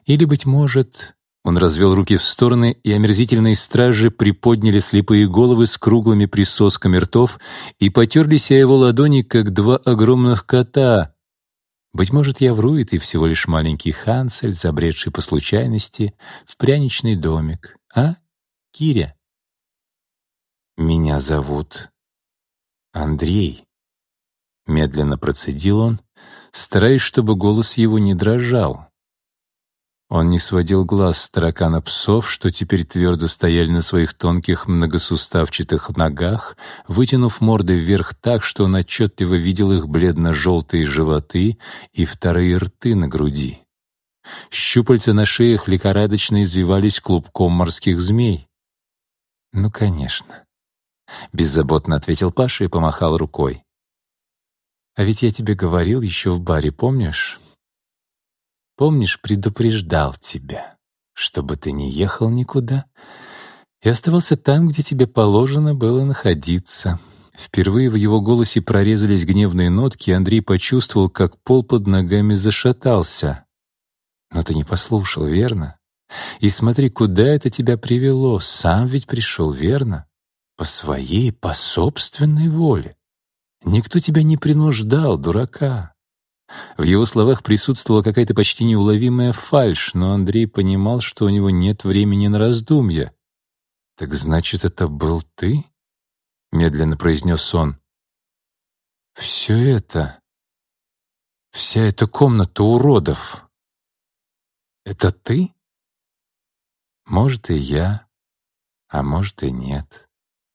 Или, быть может, он развел руки в стороны, и омерзительные стражи приподняли слепые головы с круглыми присосками ртов и потерлись о его ладони, как два огромных кота. Быть может, я вру, и ты всего лишь маленький Хансель, забредший по случайности в пряничный домик. А, Киря? Меня зовут Андрей. Медленно процедил он, стараясь, чтобы голос его не дрожал. Он не сводил глаз с таракана псов, что теперь твердо стояли на своих тонких многосуставчатых ногах, вытянув морды вверх так, что он отчетливо видел их бледно-желтые животы и вторые рты на груди. Щупальца на шеях лихорадочно извивались клубком морских змей. «Ну, конечно», — беззаботно ответил Паша и помахал рукой. А ведь я тебе говорил еще в баре, помнишь? Помнишь, предупреждал тебя, чтобы ты не ехал никуда и оставался там, где тебе положено было находиться. Впервые в его голосе прорезались гневные нотки, и Андрей почувствовал, как пол под ногами зашатался. Но ты не послушал, верно? И смотри, куда это тебя привело. Сам ведь пришел, верно? По своей, по собственной воле. Никто тебя не принуждал, дурака. В его словах присутствовала какая-то почти неуловимая фальшь, но Андрей понимал, что у него нет времени на раздумья. «Так значит, это был ты?» — медленно произнес он. «Все это, вся эта комната уродов, это ты? Может, и я, а может, и нет».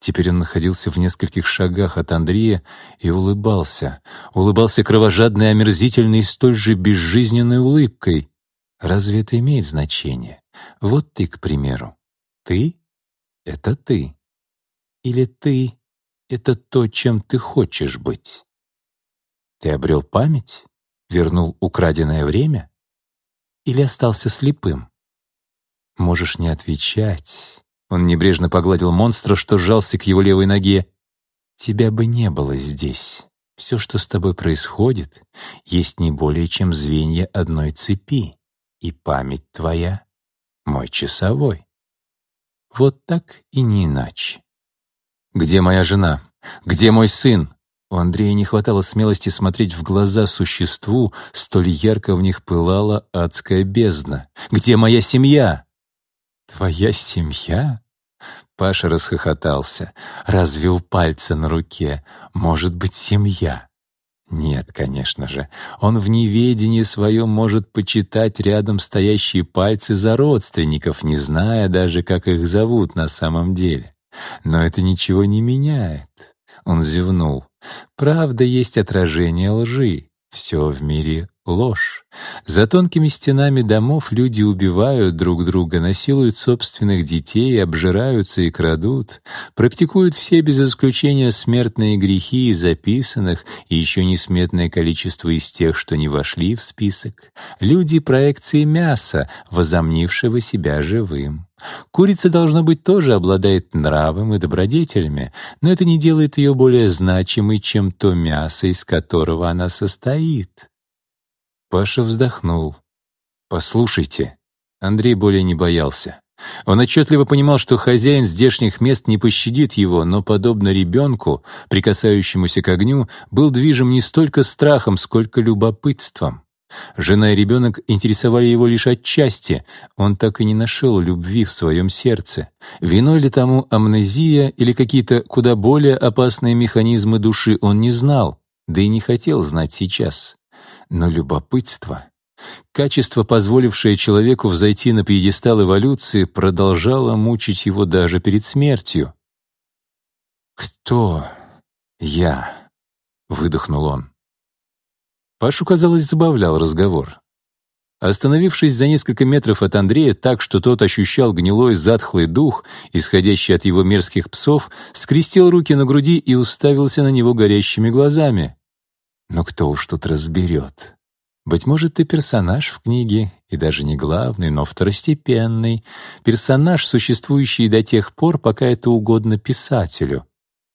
Теперь он находился в нескольких шагах от Андрея и улыбался. Улыбался кровожадной, омерзительной и столь же безжизненной улыбкой. Разве это имеет значение? Вот ты, к примеру. Ты — это ты. Или ты — это то, чем ты хочешь быть. Ты обрел память? Вернул украденное время? Или остался слепым? Можешь не отвечать. Он небрежно погладил монстра, что сжался к его левой ноге. «Тебя бы не было здесь. Все, что с тобой происходит, есть не более чем звенья одной цепи, и память твоя — мой часовой. Вот так и не иначе. Где моя жена? Где мой сын?» У Андрея не хватало смелости смотреть в глаза существу, столь ярко в них пылала адская бездна. «Где моя семья?» «Твоя семья?» Паша расхохотался, развел пальцы на руке. «Может быть, семья?» Нет, конечно же, он в неведении своем может почитать рядом стоящие пальцы за родственников, не зная даже, как их зовут на самом деле. Но это ничего не меняет. Он зевнул. Правда есть отражение лжи. Все в мире ложь. За тонкими стенами домов люди убивают друг друга, насилуют собственных детей, обжираются и крадут, практикуют все без исключения смертные грехи из записанных и еще несметное количество из тех, что не вошли в список. Люди — проекции мяса, возомнившего себя живым. Курица, должно быть, тоже обладает нравом и добродетелями, но это не делает ее более значимой, чем то мясо, из которого она состоит. Паша вздохнул. «Послушайте». Андрей более не боялся. Он отчетливо понимал, что хозяин здешних мест не пощадит его, но, подобно ребенку, прикасающемуся к огню, был движим не столько страхом, сколько любопытством. Жена и ребенок интересовали его лишь отчасти, он так и не нашел любви в своем сердце. Виной ли тому амнезия или какие-то куда более опасные механизмы души он не знал, да и не хотел знать сейчас но любопытство, качество, позволившее человеку взойти на пьедестал эволюции, продолжало мучить его даже перед смертью. «Кто я?» — выдохнул он. Пашу, казалось, забавлял разговор. Остановившись за несколько метров от Андрея так, что тот ощущал гнилой затхлый дух, исходящий от его мерзких псов, скрестил руки на груди и уставился на него горящими глазами. «Но кто уж тут разберет? Быть может, ты персонаж в книге, и даже не главный, но второстепенный. Персонаж, существующий до тех пор, пока это угодно писателю.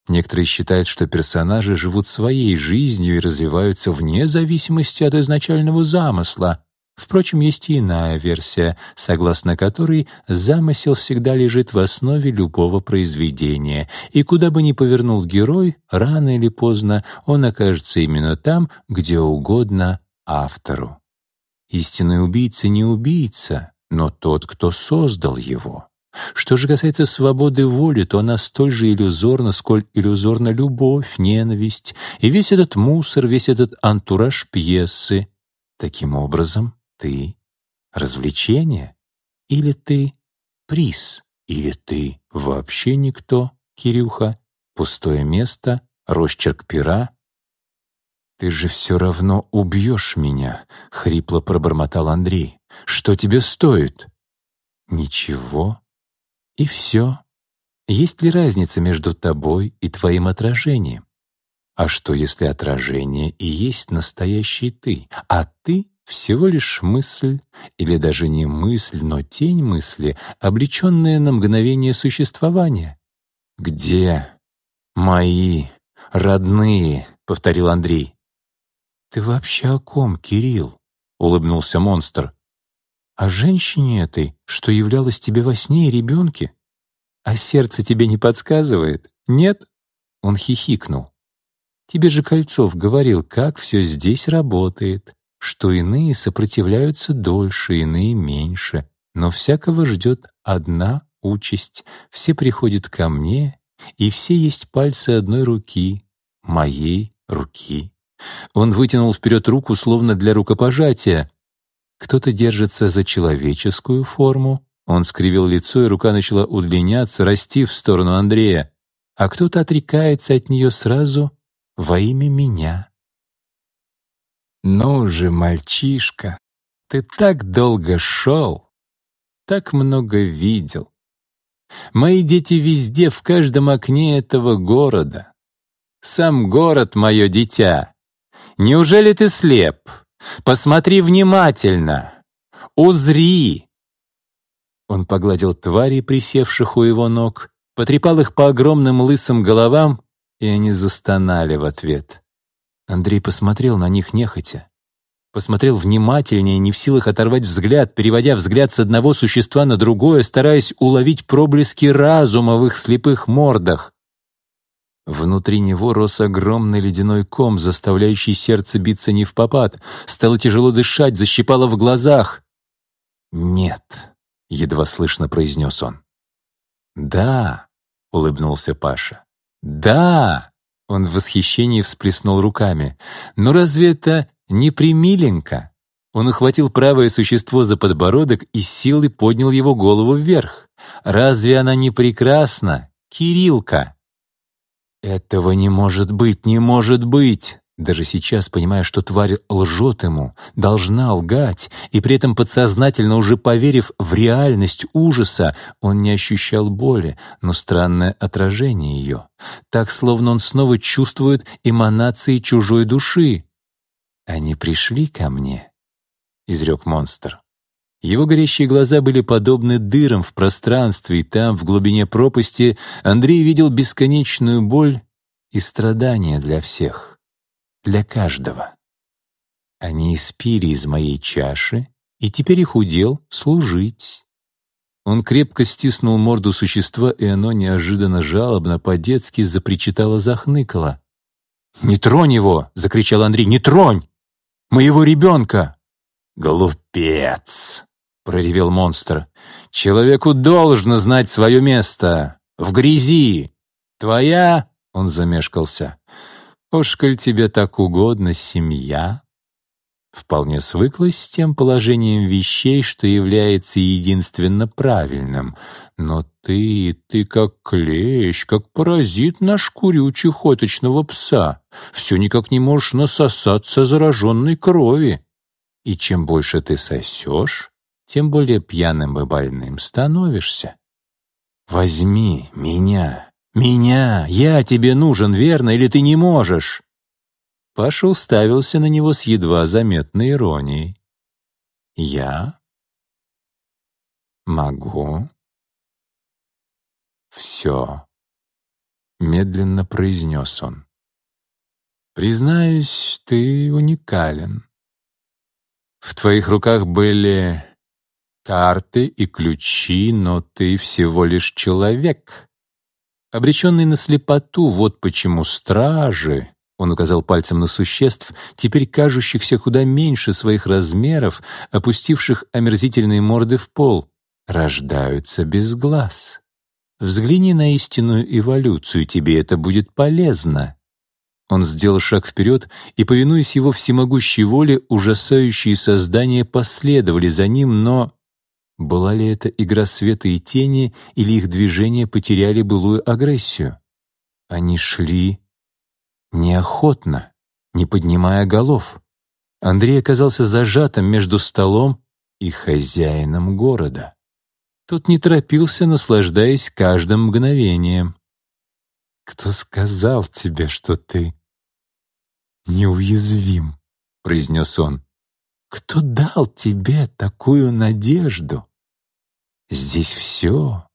Некоторые считают, что персонажи живут своей жизнью и развиваются вне зависимости от изначального замысла. Впрочем, есть и иная версия, согласно которой замысел всегда лежит в основе любого произведения, и куда бы ни повернул герой, рано или поздно он окажется именно там, где угодно автору. Истинный убийца не убийца, но тот, кто создал его. Что же касается свободы воли, то она столь же иллюзорна, сколь иллюзорна любовь, ненависть и весь этот мусор, весь этот антураж пьесы. Таким образом, ты — развлечение? Или ты — приз? Или ты вообще никто, Кирюха? Пустое место, росчерк пера? «Ты же все равно убьешь меня», — хрипло пробормотал Андрей. «Что тебе стоит?» «Ничего. И все. Есть ли разница между тобой и твоим отражением? А что, если отражение и есть настоящий ты, а ты всего лишь мысль, или даже не мысль, но тень мысли, облеченная на мгновение существования. «Где мои родные?» — повторил Андрей. «Ты вообще о ком, Кирилл?» — улыбнулся монстр. «О женщине этой, что являлась тебе во сне и ребенке? А сердце тебе не подсказывает? Нет?» Он хихикнул. «Тебе же Кольцов говорил, как все здесь работает что иные сопротивляются дольше, иные меньше, но всякого ждет одна участь. Все приходят ко мне, и все есть пальцы одной руки, моей руки. Он вытянул вперед руку, словно для рукопожатия. Кто-то держится за человеческую форму, он скривил лицо, и рука начала удлиняться, расти в сторону Андрея, а кто-то отрекается от нее сразу во имя меня. «Ну же, мальчишка, ты так долго шел, так много видел. Мои дети везде, в каждом окне этого города. Сам город — мое дитя. Неужели ты слеп? Посмотри внимательно. Узри!» Он погладил твари, присевших у его ног, потрепал их по огромным лысым головам, и они застонали в ответ. Андрей посмотрел на них нехотя. Посмотрел внимательнее, не в силах оторвать взгляд, переводя взгляд с одного существа на другое, стараясь уловить проблески разума в их слепых мордах. Внутри него рос огромный ледяной ком, заставляющий сердце биться не в попад. Стало тяжело дышать, защипало в глазах. «Нет», — едва слышно произнес он. «Да», — улыбнулся Паша. «Да!» Он в восхищении всплеснул руками. «Но разве это не примиленько?» Он ухватил правое существо за подбородок и силой поднял его голову вверх. «Разве она не прекрасна, Кирилка?» «Этого не может быть, не может быть!» Даже сейчас, понимая, что тварь лжет ему, должна лгать, и при этом подсознательно уже поверив в реальность ужаса, он не ощущал боли, но странное отражение ее. Так, словно он снова чувствует эманации чужой души. «Они пришли ко мне», — изрек монстр. Его горящие глаза были подобны дырам в пространстве, и там, в глубине пропасти, Андрей видел бесконечную боль и страдания для всех для каждого. Они испили из моей чаши, и теперь их удел служить. Он крепко стиснул морду существа, и оно неожиданно жалобно, по-детски запричитало-захныкало. «Не тронь его!» — закричал Андрей. «Не тронь! Моего ребенка!» «Глупец!» — проревел монстр. «Человеку должно знать свое место. В грязи. Твоя...» — он замешкался. Уж коль тебе так угодно семья, вполне свыклась с тем положением вещей, что является единственно правильным. Но ты, ты как клещ, как паразит на шкуре у чехоточного пса. Все никак не можешь насосаться зараженной крови. И чем больше ты сосешь, тем более пьяным и больным становишься. Возьми меня, меня, я тебе нужен, верно, или ты не можешь? Паша уставился на него с едва заметной иронией. «Я могу все», — медленно произнес он. «Признаюсь, ты уникален. В твоих руках были карты и ключи, но ты всего лишь человек, обреченный на слепоту, вот почему стражи он указал пальцем на существ, теперь кажущихся куда меньше своих размеров, опустивших омерзительные морды в пол. Рождаются без глаз. Взгляни на истинную эволюцию, тебе это будет полезно. Он сделал шаг вперед, и, повинуясь его всемогущей воле, ужасающие создания последовали за ним, но... Была ли это игра света и тени, или их движения потеряли былую агрессию? Они шли неохотно, не поднимая голов. Андрей оказался зажатым между столом и хозяином города. Тот не торопился, наслаждаясь каждым мгновением. «Кто сказал тебе, что ты неуязвим?» — произнес он. «Кто дал тебе такую надежду? Здесь все,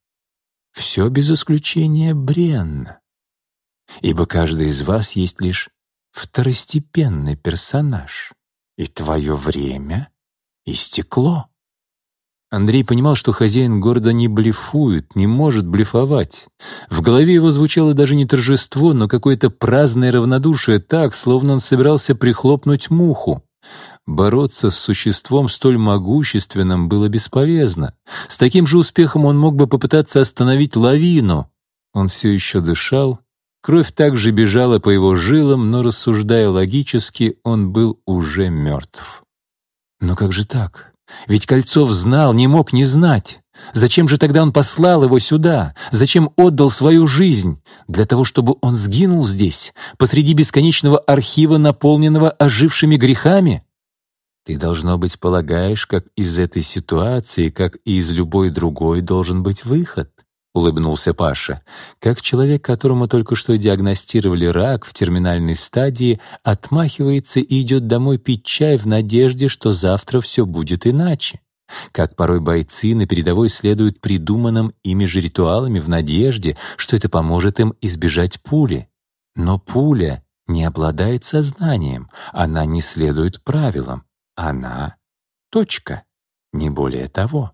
все без исключения бренно ибо каждый из вас есть лишь второстепенный персонаж, и твое время истекло. Андрей понимал, что хозяин города не блефует, не может блефовать. В голове его звучало даже не торжество, но какое-то праздное равнодушие так, словно он собирался прихлопнуть муху. Бороться с существом столь могущественным было бесполезно. С таким же успехом он мог бы попытаться остановить лавину. Он все еще дышал, Кровь также бежала по его жилам, но, рассуждая логически, он был уже мертв. Но как же так? Ведь Кольцов знал, не мог не знать. Зачем же тогда он послал его сюда? Зачем отдал свою жизнь? Для того, чтобы он сгинул здесь, посреди бесконечного архива, наполненного ожившими грехами? Ты, должно быть, полагаешь, как из этой ситуации, как и из любой другой, должен быть выход улыбнулся Паша. Как человек, которому только что диагностировали рак в терминальной стадии, отмахивается и идет домой пить чай в надежде, что завтра все будет иначе. Как порой бойцы на передовой следуют придуманным ими же ритуалами в надежде, что это поможет им избежать пули. Но пуля не обладает сознанием, она не следует правилам. Она — точка, не более того.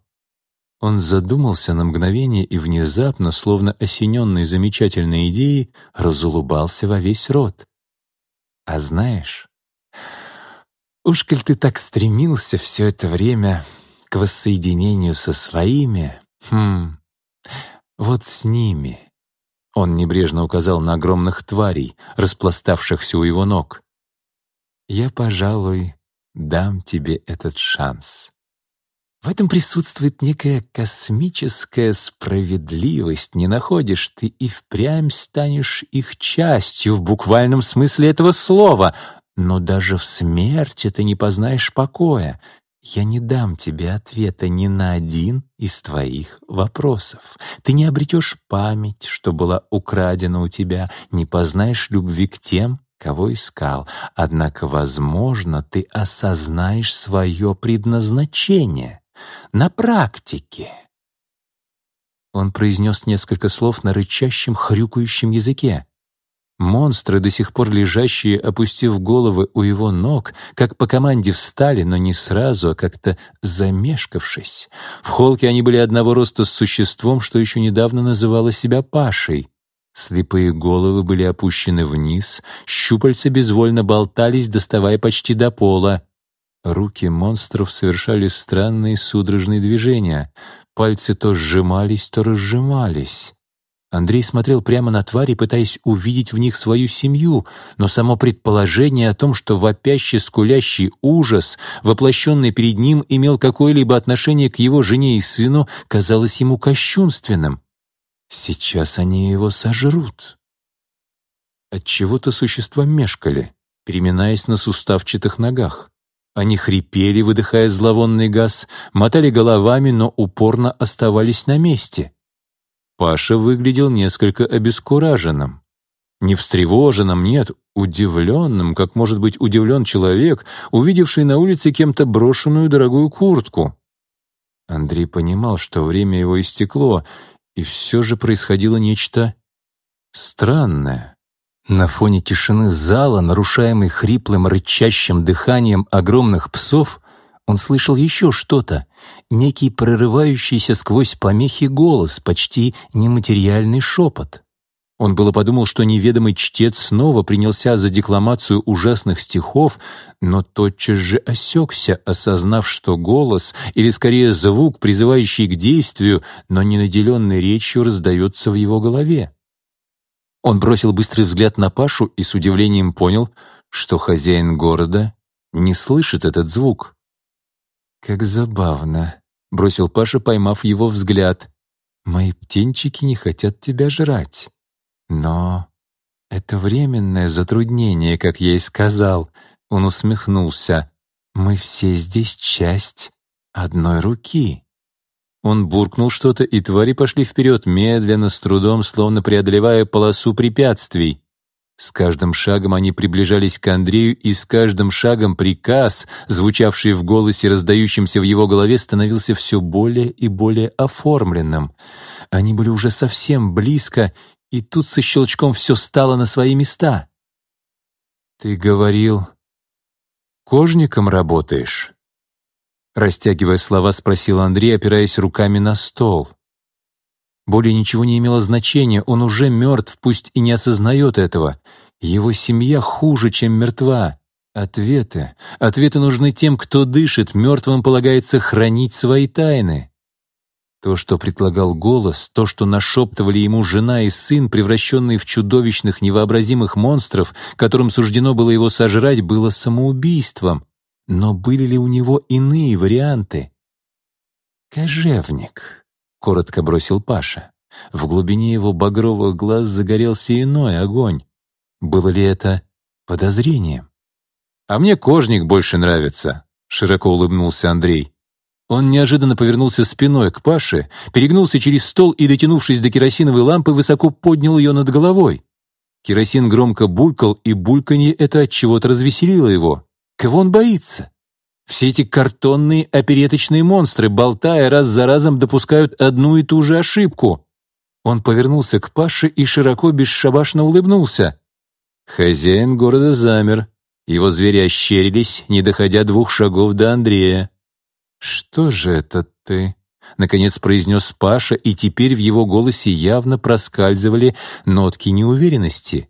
Он задумался на мгновение и внезапно, словно осененный замечательной идеей, разулыбался во весь рот. «А знаешь, уж коль ты так стремился все это время к воссоединению со своими, хм, вот с ними». Он небрежно указал на огромных тварей, распластавшихся у его ног. «Я, пожалуй, дам тебе этот шанс». В этом присутствует некая космическая справедливость, не находишь ты и впрямь станешь их частью в буквальном смысле этого слова, но даже в смерти ты не познаешь покоя. Я не дам тебе ответа ни на один из твоих вопросов. Ты не обретешь память, что была украдена у тебя, не познаешь любви к тем, кого искал. Однако, возможно, ты осознаешь свое предназначение на практике. Он произнес несколько слов на рычащем, хрюкающем языке. Монстры, до сих пор лежащие, опустив головы у его ног, как по команде встали, но не сразу, а как-то замешкавшись. В холке они были одного роста с существом, что еще недавно называло себя Пашей. Слепые головы были опущены вниз, щупальца безвольно болтались, доставая почти до пола. Руки монстров совершали странные судорожные движения. Пальцы то сжимались, то разжимались. Андрей смотрел прямо на твари, пытаясь увидеть в них свою семью, но само предположение о том, что вопящий, скулящий ужас, воплощенный перед ним, имел какое-либо отношение к его жене и сыну, казалось ему кощунственным. Сейчас они его сожрут. Отчего-то существа мешкали, переминаясь на суставчатых ногах. Они хрипели, выдыхая зловонный газ, мотали головами, но упорно оставались на месте. Паша выглядел несколько обескураженным. Не встревоженным, нет, удивленным, как может быть удивлен человек, увидевший на улице кем-то брошенную дорогую куртку. Андрей понимал, что время его истекло, и все же происходило нечто странное. На фоне тишины зала, нарушаемой хриплым рычащим дыханием огромных псов, он слышал еще что-то, некий прорывающийся сквозь помехи голос, почти нематериальный шепот. Он было подумал, что неведомый чтец снова принялся за декламацию ужасных стихов, но тотчас же осекся, осознав, что голос, или скорее звук, призывающий к действию, но не наделенный речью, раздается в его голове. Он бросил быстрый взгляд на Пашу и с удивлением понял, что хозяин города не слышит этот звук. «Как забавно», — бросил Паша, поймав его взгляд. «Мои птенчики не хотят тебя жрать. Но это временное затруднение, как я и сказал». Он усмехнулся. «Мы все здесь часть одной руки». Он буркнул что-то, и твари пошли вперед, медленно, с трудом, словно преодолевая полосу препятствий. С каждым шагом они приближались к Андрею, и с каждым шагом приказ, звучавший в голосе, раздающемся в его голове, становился все более и более оформленным. Они были уже совсем близко, и тут со щелчком все стало на свои места. «Ты говорил, кожником работаешь?» Растягивая слова, спросил Андрей, опираясь руками на стол. Более ничего не имело значения, он уже мертв, пусть и не осознает этого. Его семья хуже, чем мертва. Ответы. Ответы нужны тем, кто дышит, мертвым полагается хранить свои тайны. То, что предлагал голос, то, что нашептывали ему жена и сын, превращенные в чудовищных невообразимых монстров, которым суждено было его сожрать, было самоубийством. Но были ли у него иные варианты? «Кожевник», коротко бросил Паша. В глубине его багровых глаз загорелся иной огонь. Было ли это подозрением? «А мне кожник больше нравится», — широко улыбнулся Андрей. Он неожиданно повернулся спиной к Паше, перегнулся через стол и, дотянувшись до керосиновой лампы, высоко поднял ее над головой. Керосин громко булькал, и бульканье это от чего-то развеселило его. Кого он боится? Все эти картонные опереточные монстры, болтая раз за разом, допускают одну и ту же ошибку. Он повернулся к Паше и широко бесшабашно улыбнулся. Хозяин города замер. Его звери ощерились, не доходя двух шагов до Андрея. «Что же это ты?» — наконец произнес Паша, и теперь в его голосе явно проскальзывали нотки неуверенности.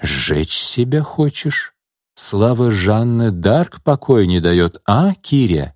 «Сжечь себя хочешь?» Слава Жанны Дарк покоя не дает, а, Киря?»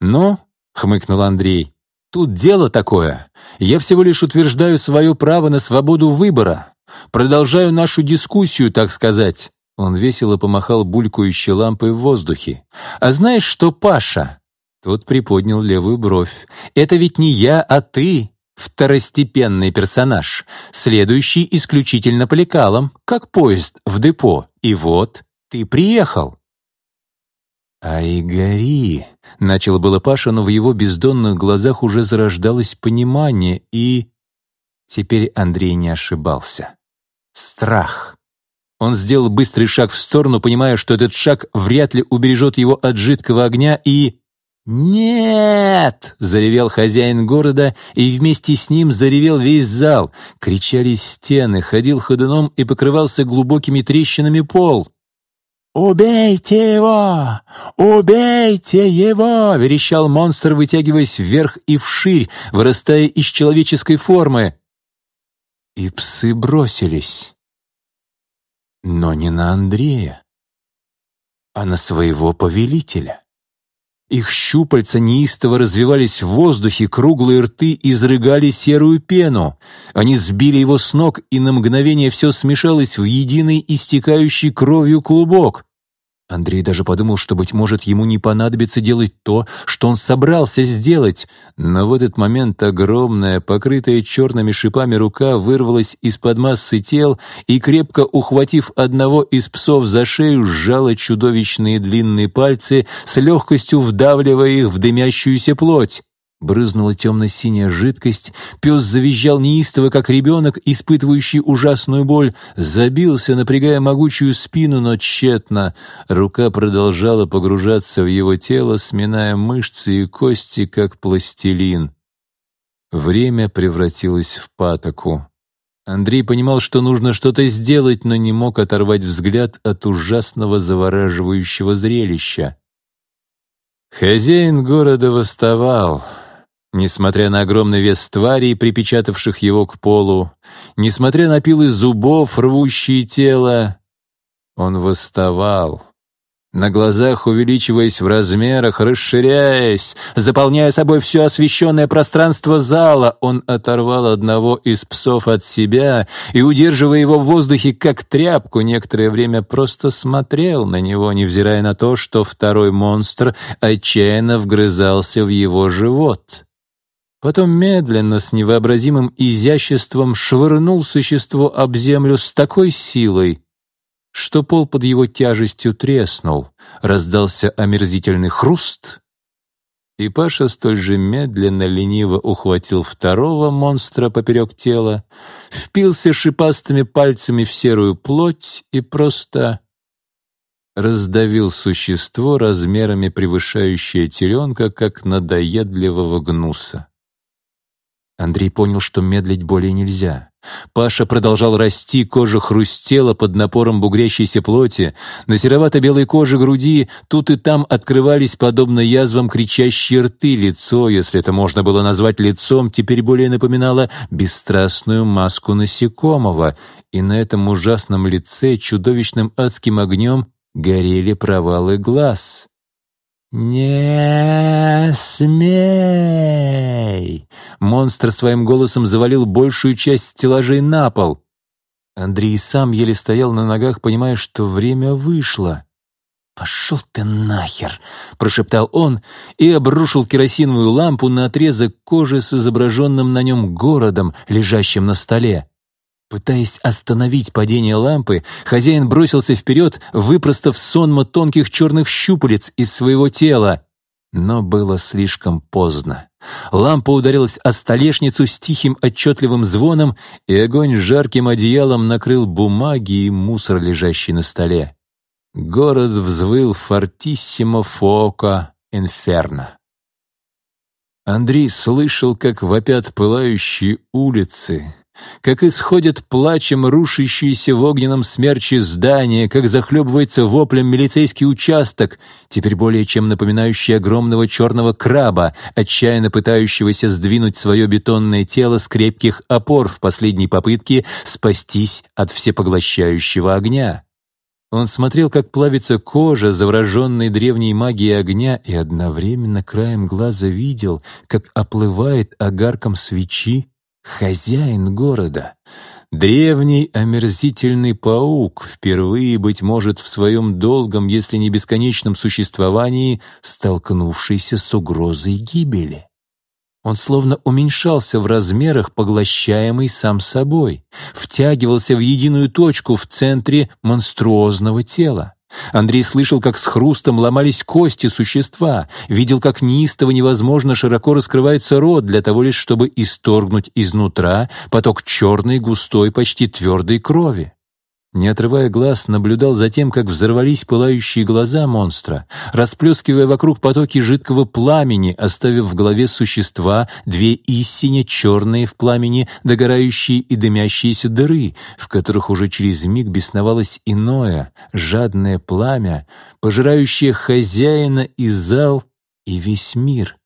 «Ну», — хмыкнул Андрей, — «тут дело такое. Я всего лишь утверждаю свое право на свободу выбора. Продолжаю нашу дискуссию, так сказать». Он весело помахал булькающей лампой в воздухе. «А знаешь что, Паша?» Тот приподнял левую бровь. «Это ведь не я, а ты, второстепенный персонаж, следующий исключительно по лекалам, как поезд в депо. И вот, ты приехал!» «Ай, гори!» — начал было Паша, но в его бездонных глазах уже зарождалось понимание, и... Теперь Андрей не ошибался. Страх. Он сделал быстрый шаг в сторону, понимая, что этот шаг вряд ли убережет его от жидкого огня, и... «Нет!» — заревел хозяин города, и вместе с ним заревел весь зал. Кричали стены, ходил ходуном и покрывался глубокими трещинами пол. «Убейте его! Убейте его!» — верещал монстр, вытягиваясь вверх и вширь, вырастая из человеческой формы. И псы бросились. Но не на Андрея, а на своего повелителя. Их щупальца неистово развивались в воздухе, круглые рты изрыгали серую пену. Они сбили его с ног, и на мгновение все смешалось в единый истекающий кровью клубок. Андрей даже подумал, что, быть может, ему не понадобится делать то, что он собрался сделать. Но в этот момент огромная, покрытая черными шипами рука вырвалась из-под массы тел и, крепко ухватив одного из псов за шею, сжала чудовищные длинные пальцы, с легкостью вдавливая их в дымящуюся плоть. Брызнула темно-синяя жидкость, пес завизжал неистово, как ребенок, испытывающий ужасную боль, забился, напрягая могучую спину, но тщетно. Рука продолжала погружаться в его тело, сминая мышцы и кости, как пластилин. Время превратилось в патоку. Андрей понимал, что нужно что-то сделать, но не мог оторвать взгляд от ужасного завораживающего зрелища. Хозяин города восставал — Несмотря на огромный вес тварей, припечатавших его к полу, несмотря на пилы зубов, рвущие тело, он восставал. На глазах увеличиваясь в размерах, расширяясь, заполняя собой все освещенное пространство зала, он оторвал одного из псов от себя и, удерживая его в воздухе как тряпку, некоторое время просто смотрел на него, невзирая на то, что второй монстр отчаянно вгрызался в его живот. Потом медленно, с невообразимым изяществом, швырнул существо об землю с такой силой, что пол под его тяжестью треснул, раздался омерзительный хруст, и Паша столь же медленно, лениво ухватил второго монстра поперек тела, впился шипастыми пальцами в серую плоть и просто раздавил существо размерами превышающее теленка, как надоедливого гнуса. Андрей понял, что медлить более нельзя. Паша продолжал расти, кожа хрустела под напором бугрящейся плоти. На серовато-белой коже груди тут и там открывались, подобно язвам, кричащие рты. Лицо, если это можно было назвать лицом, теперь более напоминало бесстрастную маску насекомого. И на этом ужасном лице чудовищным адским огнем горели провалы глаз. «Не смей!» Монстр своим голосом завалил большую часть стеллажей на пол. Андрей сам еле стоял на ногах, понимая, что время вышло. «Пошел ты нахер!» — прошептал он и обрушил керосиновую лампу на отрезок кожи с изображенным на нем городом, лежащим на столе. Пытаясь остановить падение лампы, хозяин бросился вперед, выпростав сонма тонких черных щупалец из своего тела. Но было слишком поздно. Лампа ударилась о столешницу с тихим отчетливым звоном, и огонь жарким одеялом накрыл бумаги и мусор, лежащий на столе. Город взвыл фортиссимо фока инферно. Андрей слышал, как вопят пылающие улицы, как исходят плачем рушащиеся в огненном смерче здания, как захлебывается воплем милицейский участок, теперь более чем напоминающий огромного черного краба, отчаянно пытающегося сдвинуть свое бетонное тело с крепких опор в последней попытке спастись от всепоглощающего огня. Он смотрел, как плавится кожа, завороженной древней магией огня, и одновременно краем глаза видел, как оплывает огарком свечи хозяин города, древний омерзительный паук, впервые, быть может, в своем долгом, если не бесконечном существовании, столкнувшийся с угрозой гибели. Он словно уменьшался в размерах, поглощаемый сам собой, втягивался в единую точку в центре монструозного тела. Андрей слышал, как с хрустом ломались кости существа, видел, как неистово невозможно широко раскрывается рот для того лишь, чтобы исторгнуть изнутра поток черной, густой, почти твердой крови. Не отрывая глаз, наблюдал за тем, как взорвались пылающие глаза монстра, расплескивая вокруг потоки жидкого пламени, оставив в голове существа две истине черные в пламени, догорающие и дымящиеся дыры, в которых уже через миг бесновалось иное, жадное пламя, пожирающее хозяина и зал, и весь мир.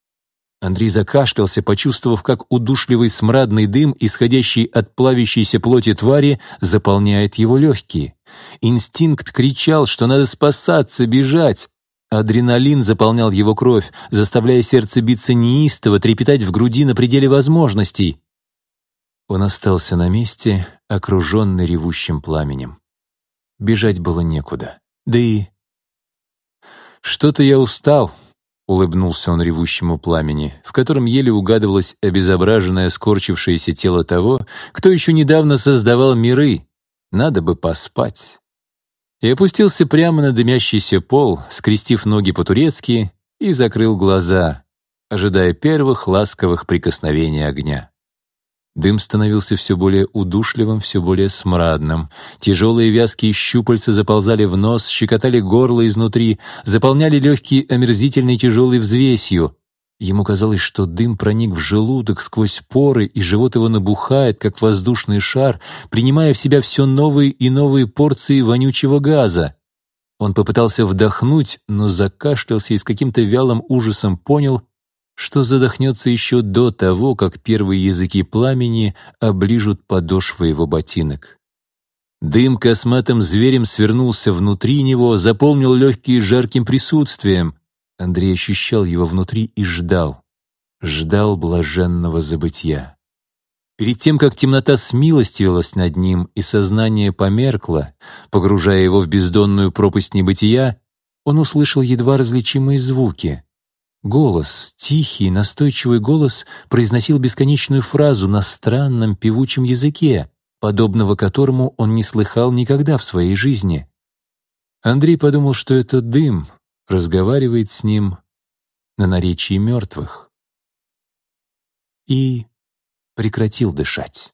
Андрей закашлялся, почувствовав, как удушливый смрадный дым, исходящий от плавящейся плоти твари, заполняет его легкие. Инстинкт кричал, что надо спасаться, бежать. Адреналин заполнял его кровь, заставляя сердце биться неистово, трепетать в груди на пределе возможностей. Он остался на месте, окруженный ревущим пламенем. Бежать было некуда. Да и... «Что-то я устал», — улыбнулся он ревущему пламени, в котором еле угадывалось обезображенное, скорчившееся тело того, кто еще недавно создавал миры. Надо бы поспать и опустился прямо на дымящийся пол, скрестив ноги по-турецки и закрыл глаза, ожидая первых ласковых прикосновений огня. Дым становился все более удушливым, все более смрадным. Тяжелые вязкие щупальца заползали в нос, щекотали горло изнутри, заполняли легкие омерзительной тяжелой взвесью. Ему казалось, что дым проник в желудок сквозь поры, и живот его набухает, как воздушный шар, принимая в себя все новые и новые порции вонючего газа. Он попытался вдохнуть, но закашлялся и с каким-то вялым ужасом понял, что задохнется еще до того, как первые языки пламени оближут подошвы его ботинок. Дым косматым зверем свернулся внутри него, заполнил легкие жарким присутствием. Андрей ощущал его внутри и ждал, ждал блаженного забытья. Перед тем, как темнота смилостивилась над ним и сознание померкло, погружая его в бездонную пропасть небытия, он услышал едва различимые звуки. Голос, тихий, настойчивый голос, произносил бесконечную фразу на странном певучем языке, подобного которому он не слыхал никогда в своей жизни. Андрей подумал, что это дым, разговаривает с ним на наречии мертвых. И прекратил дышать.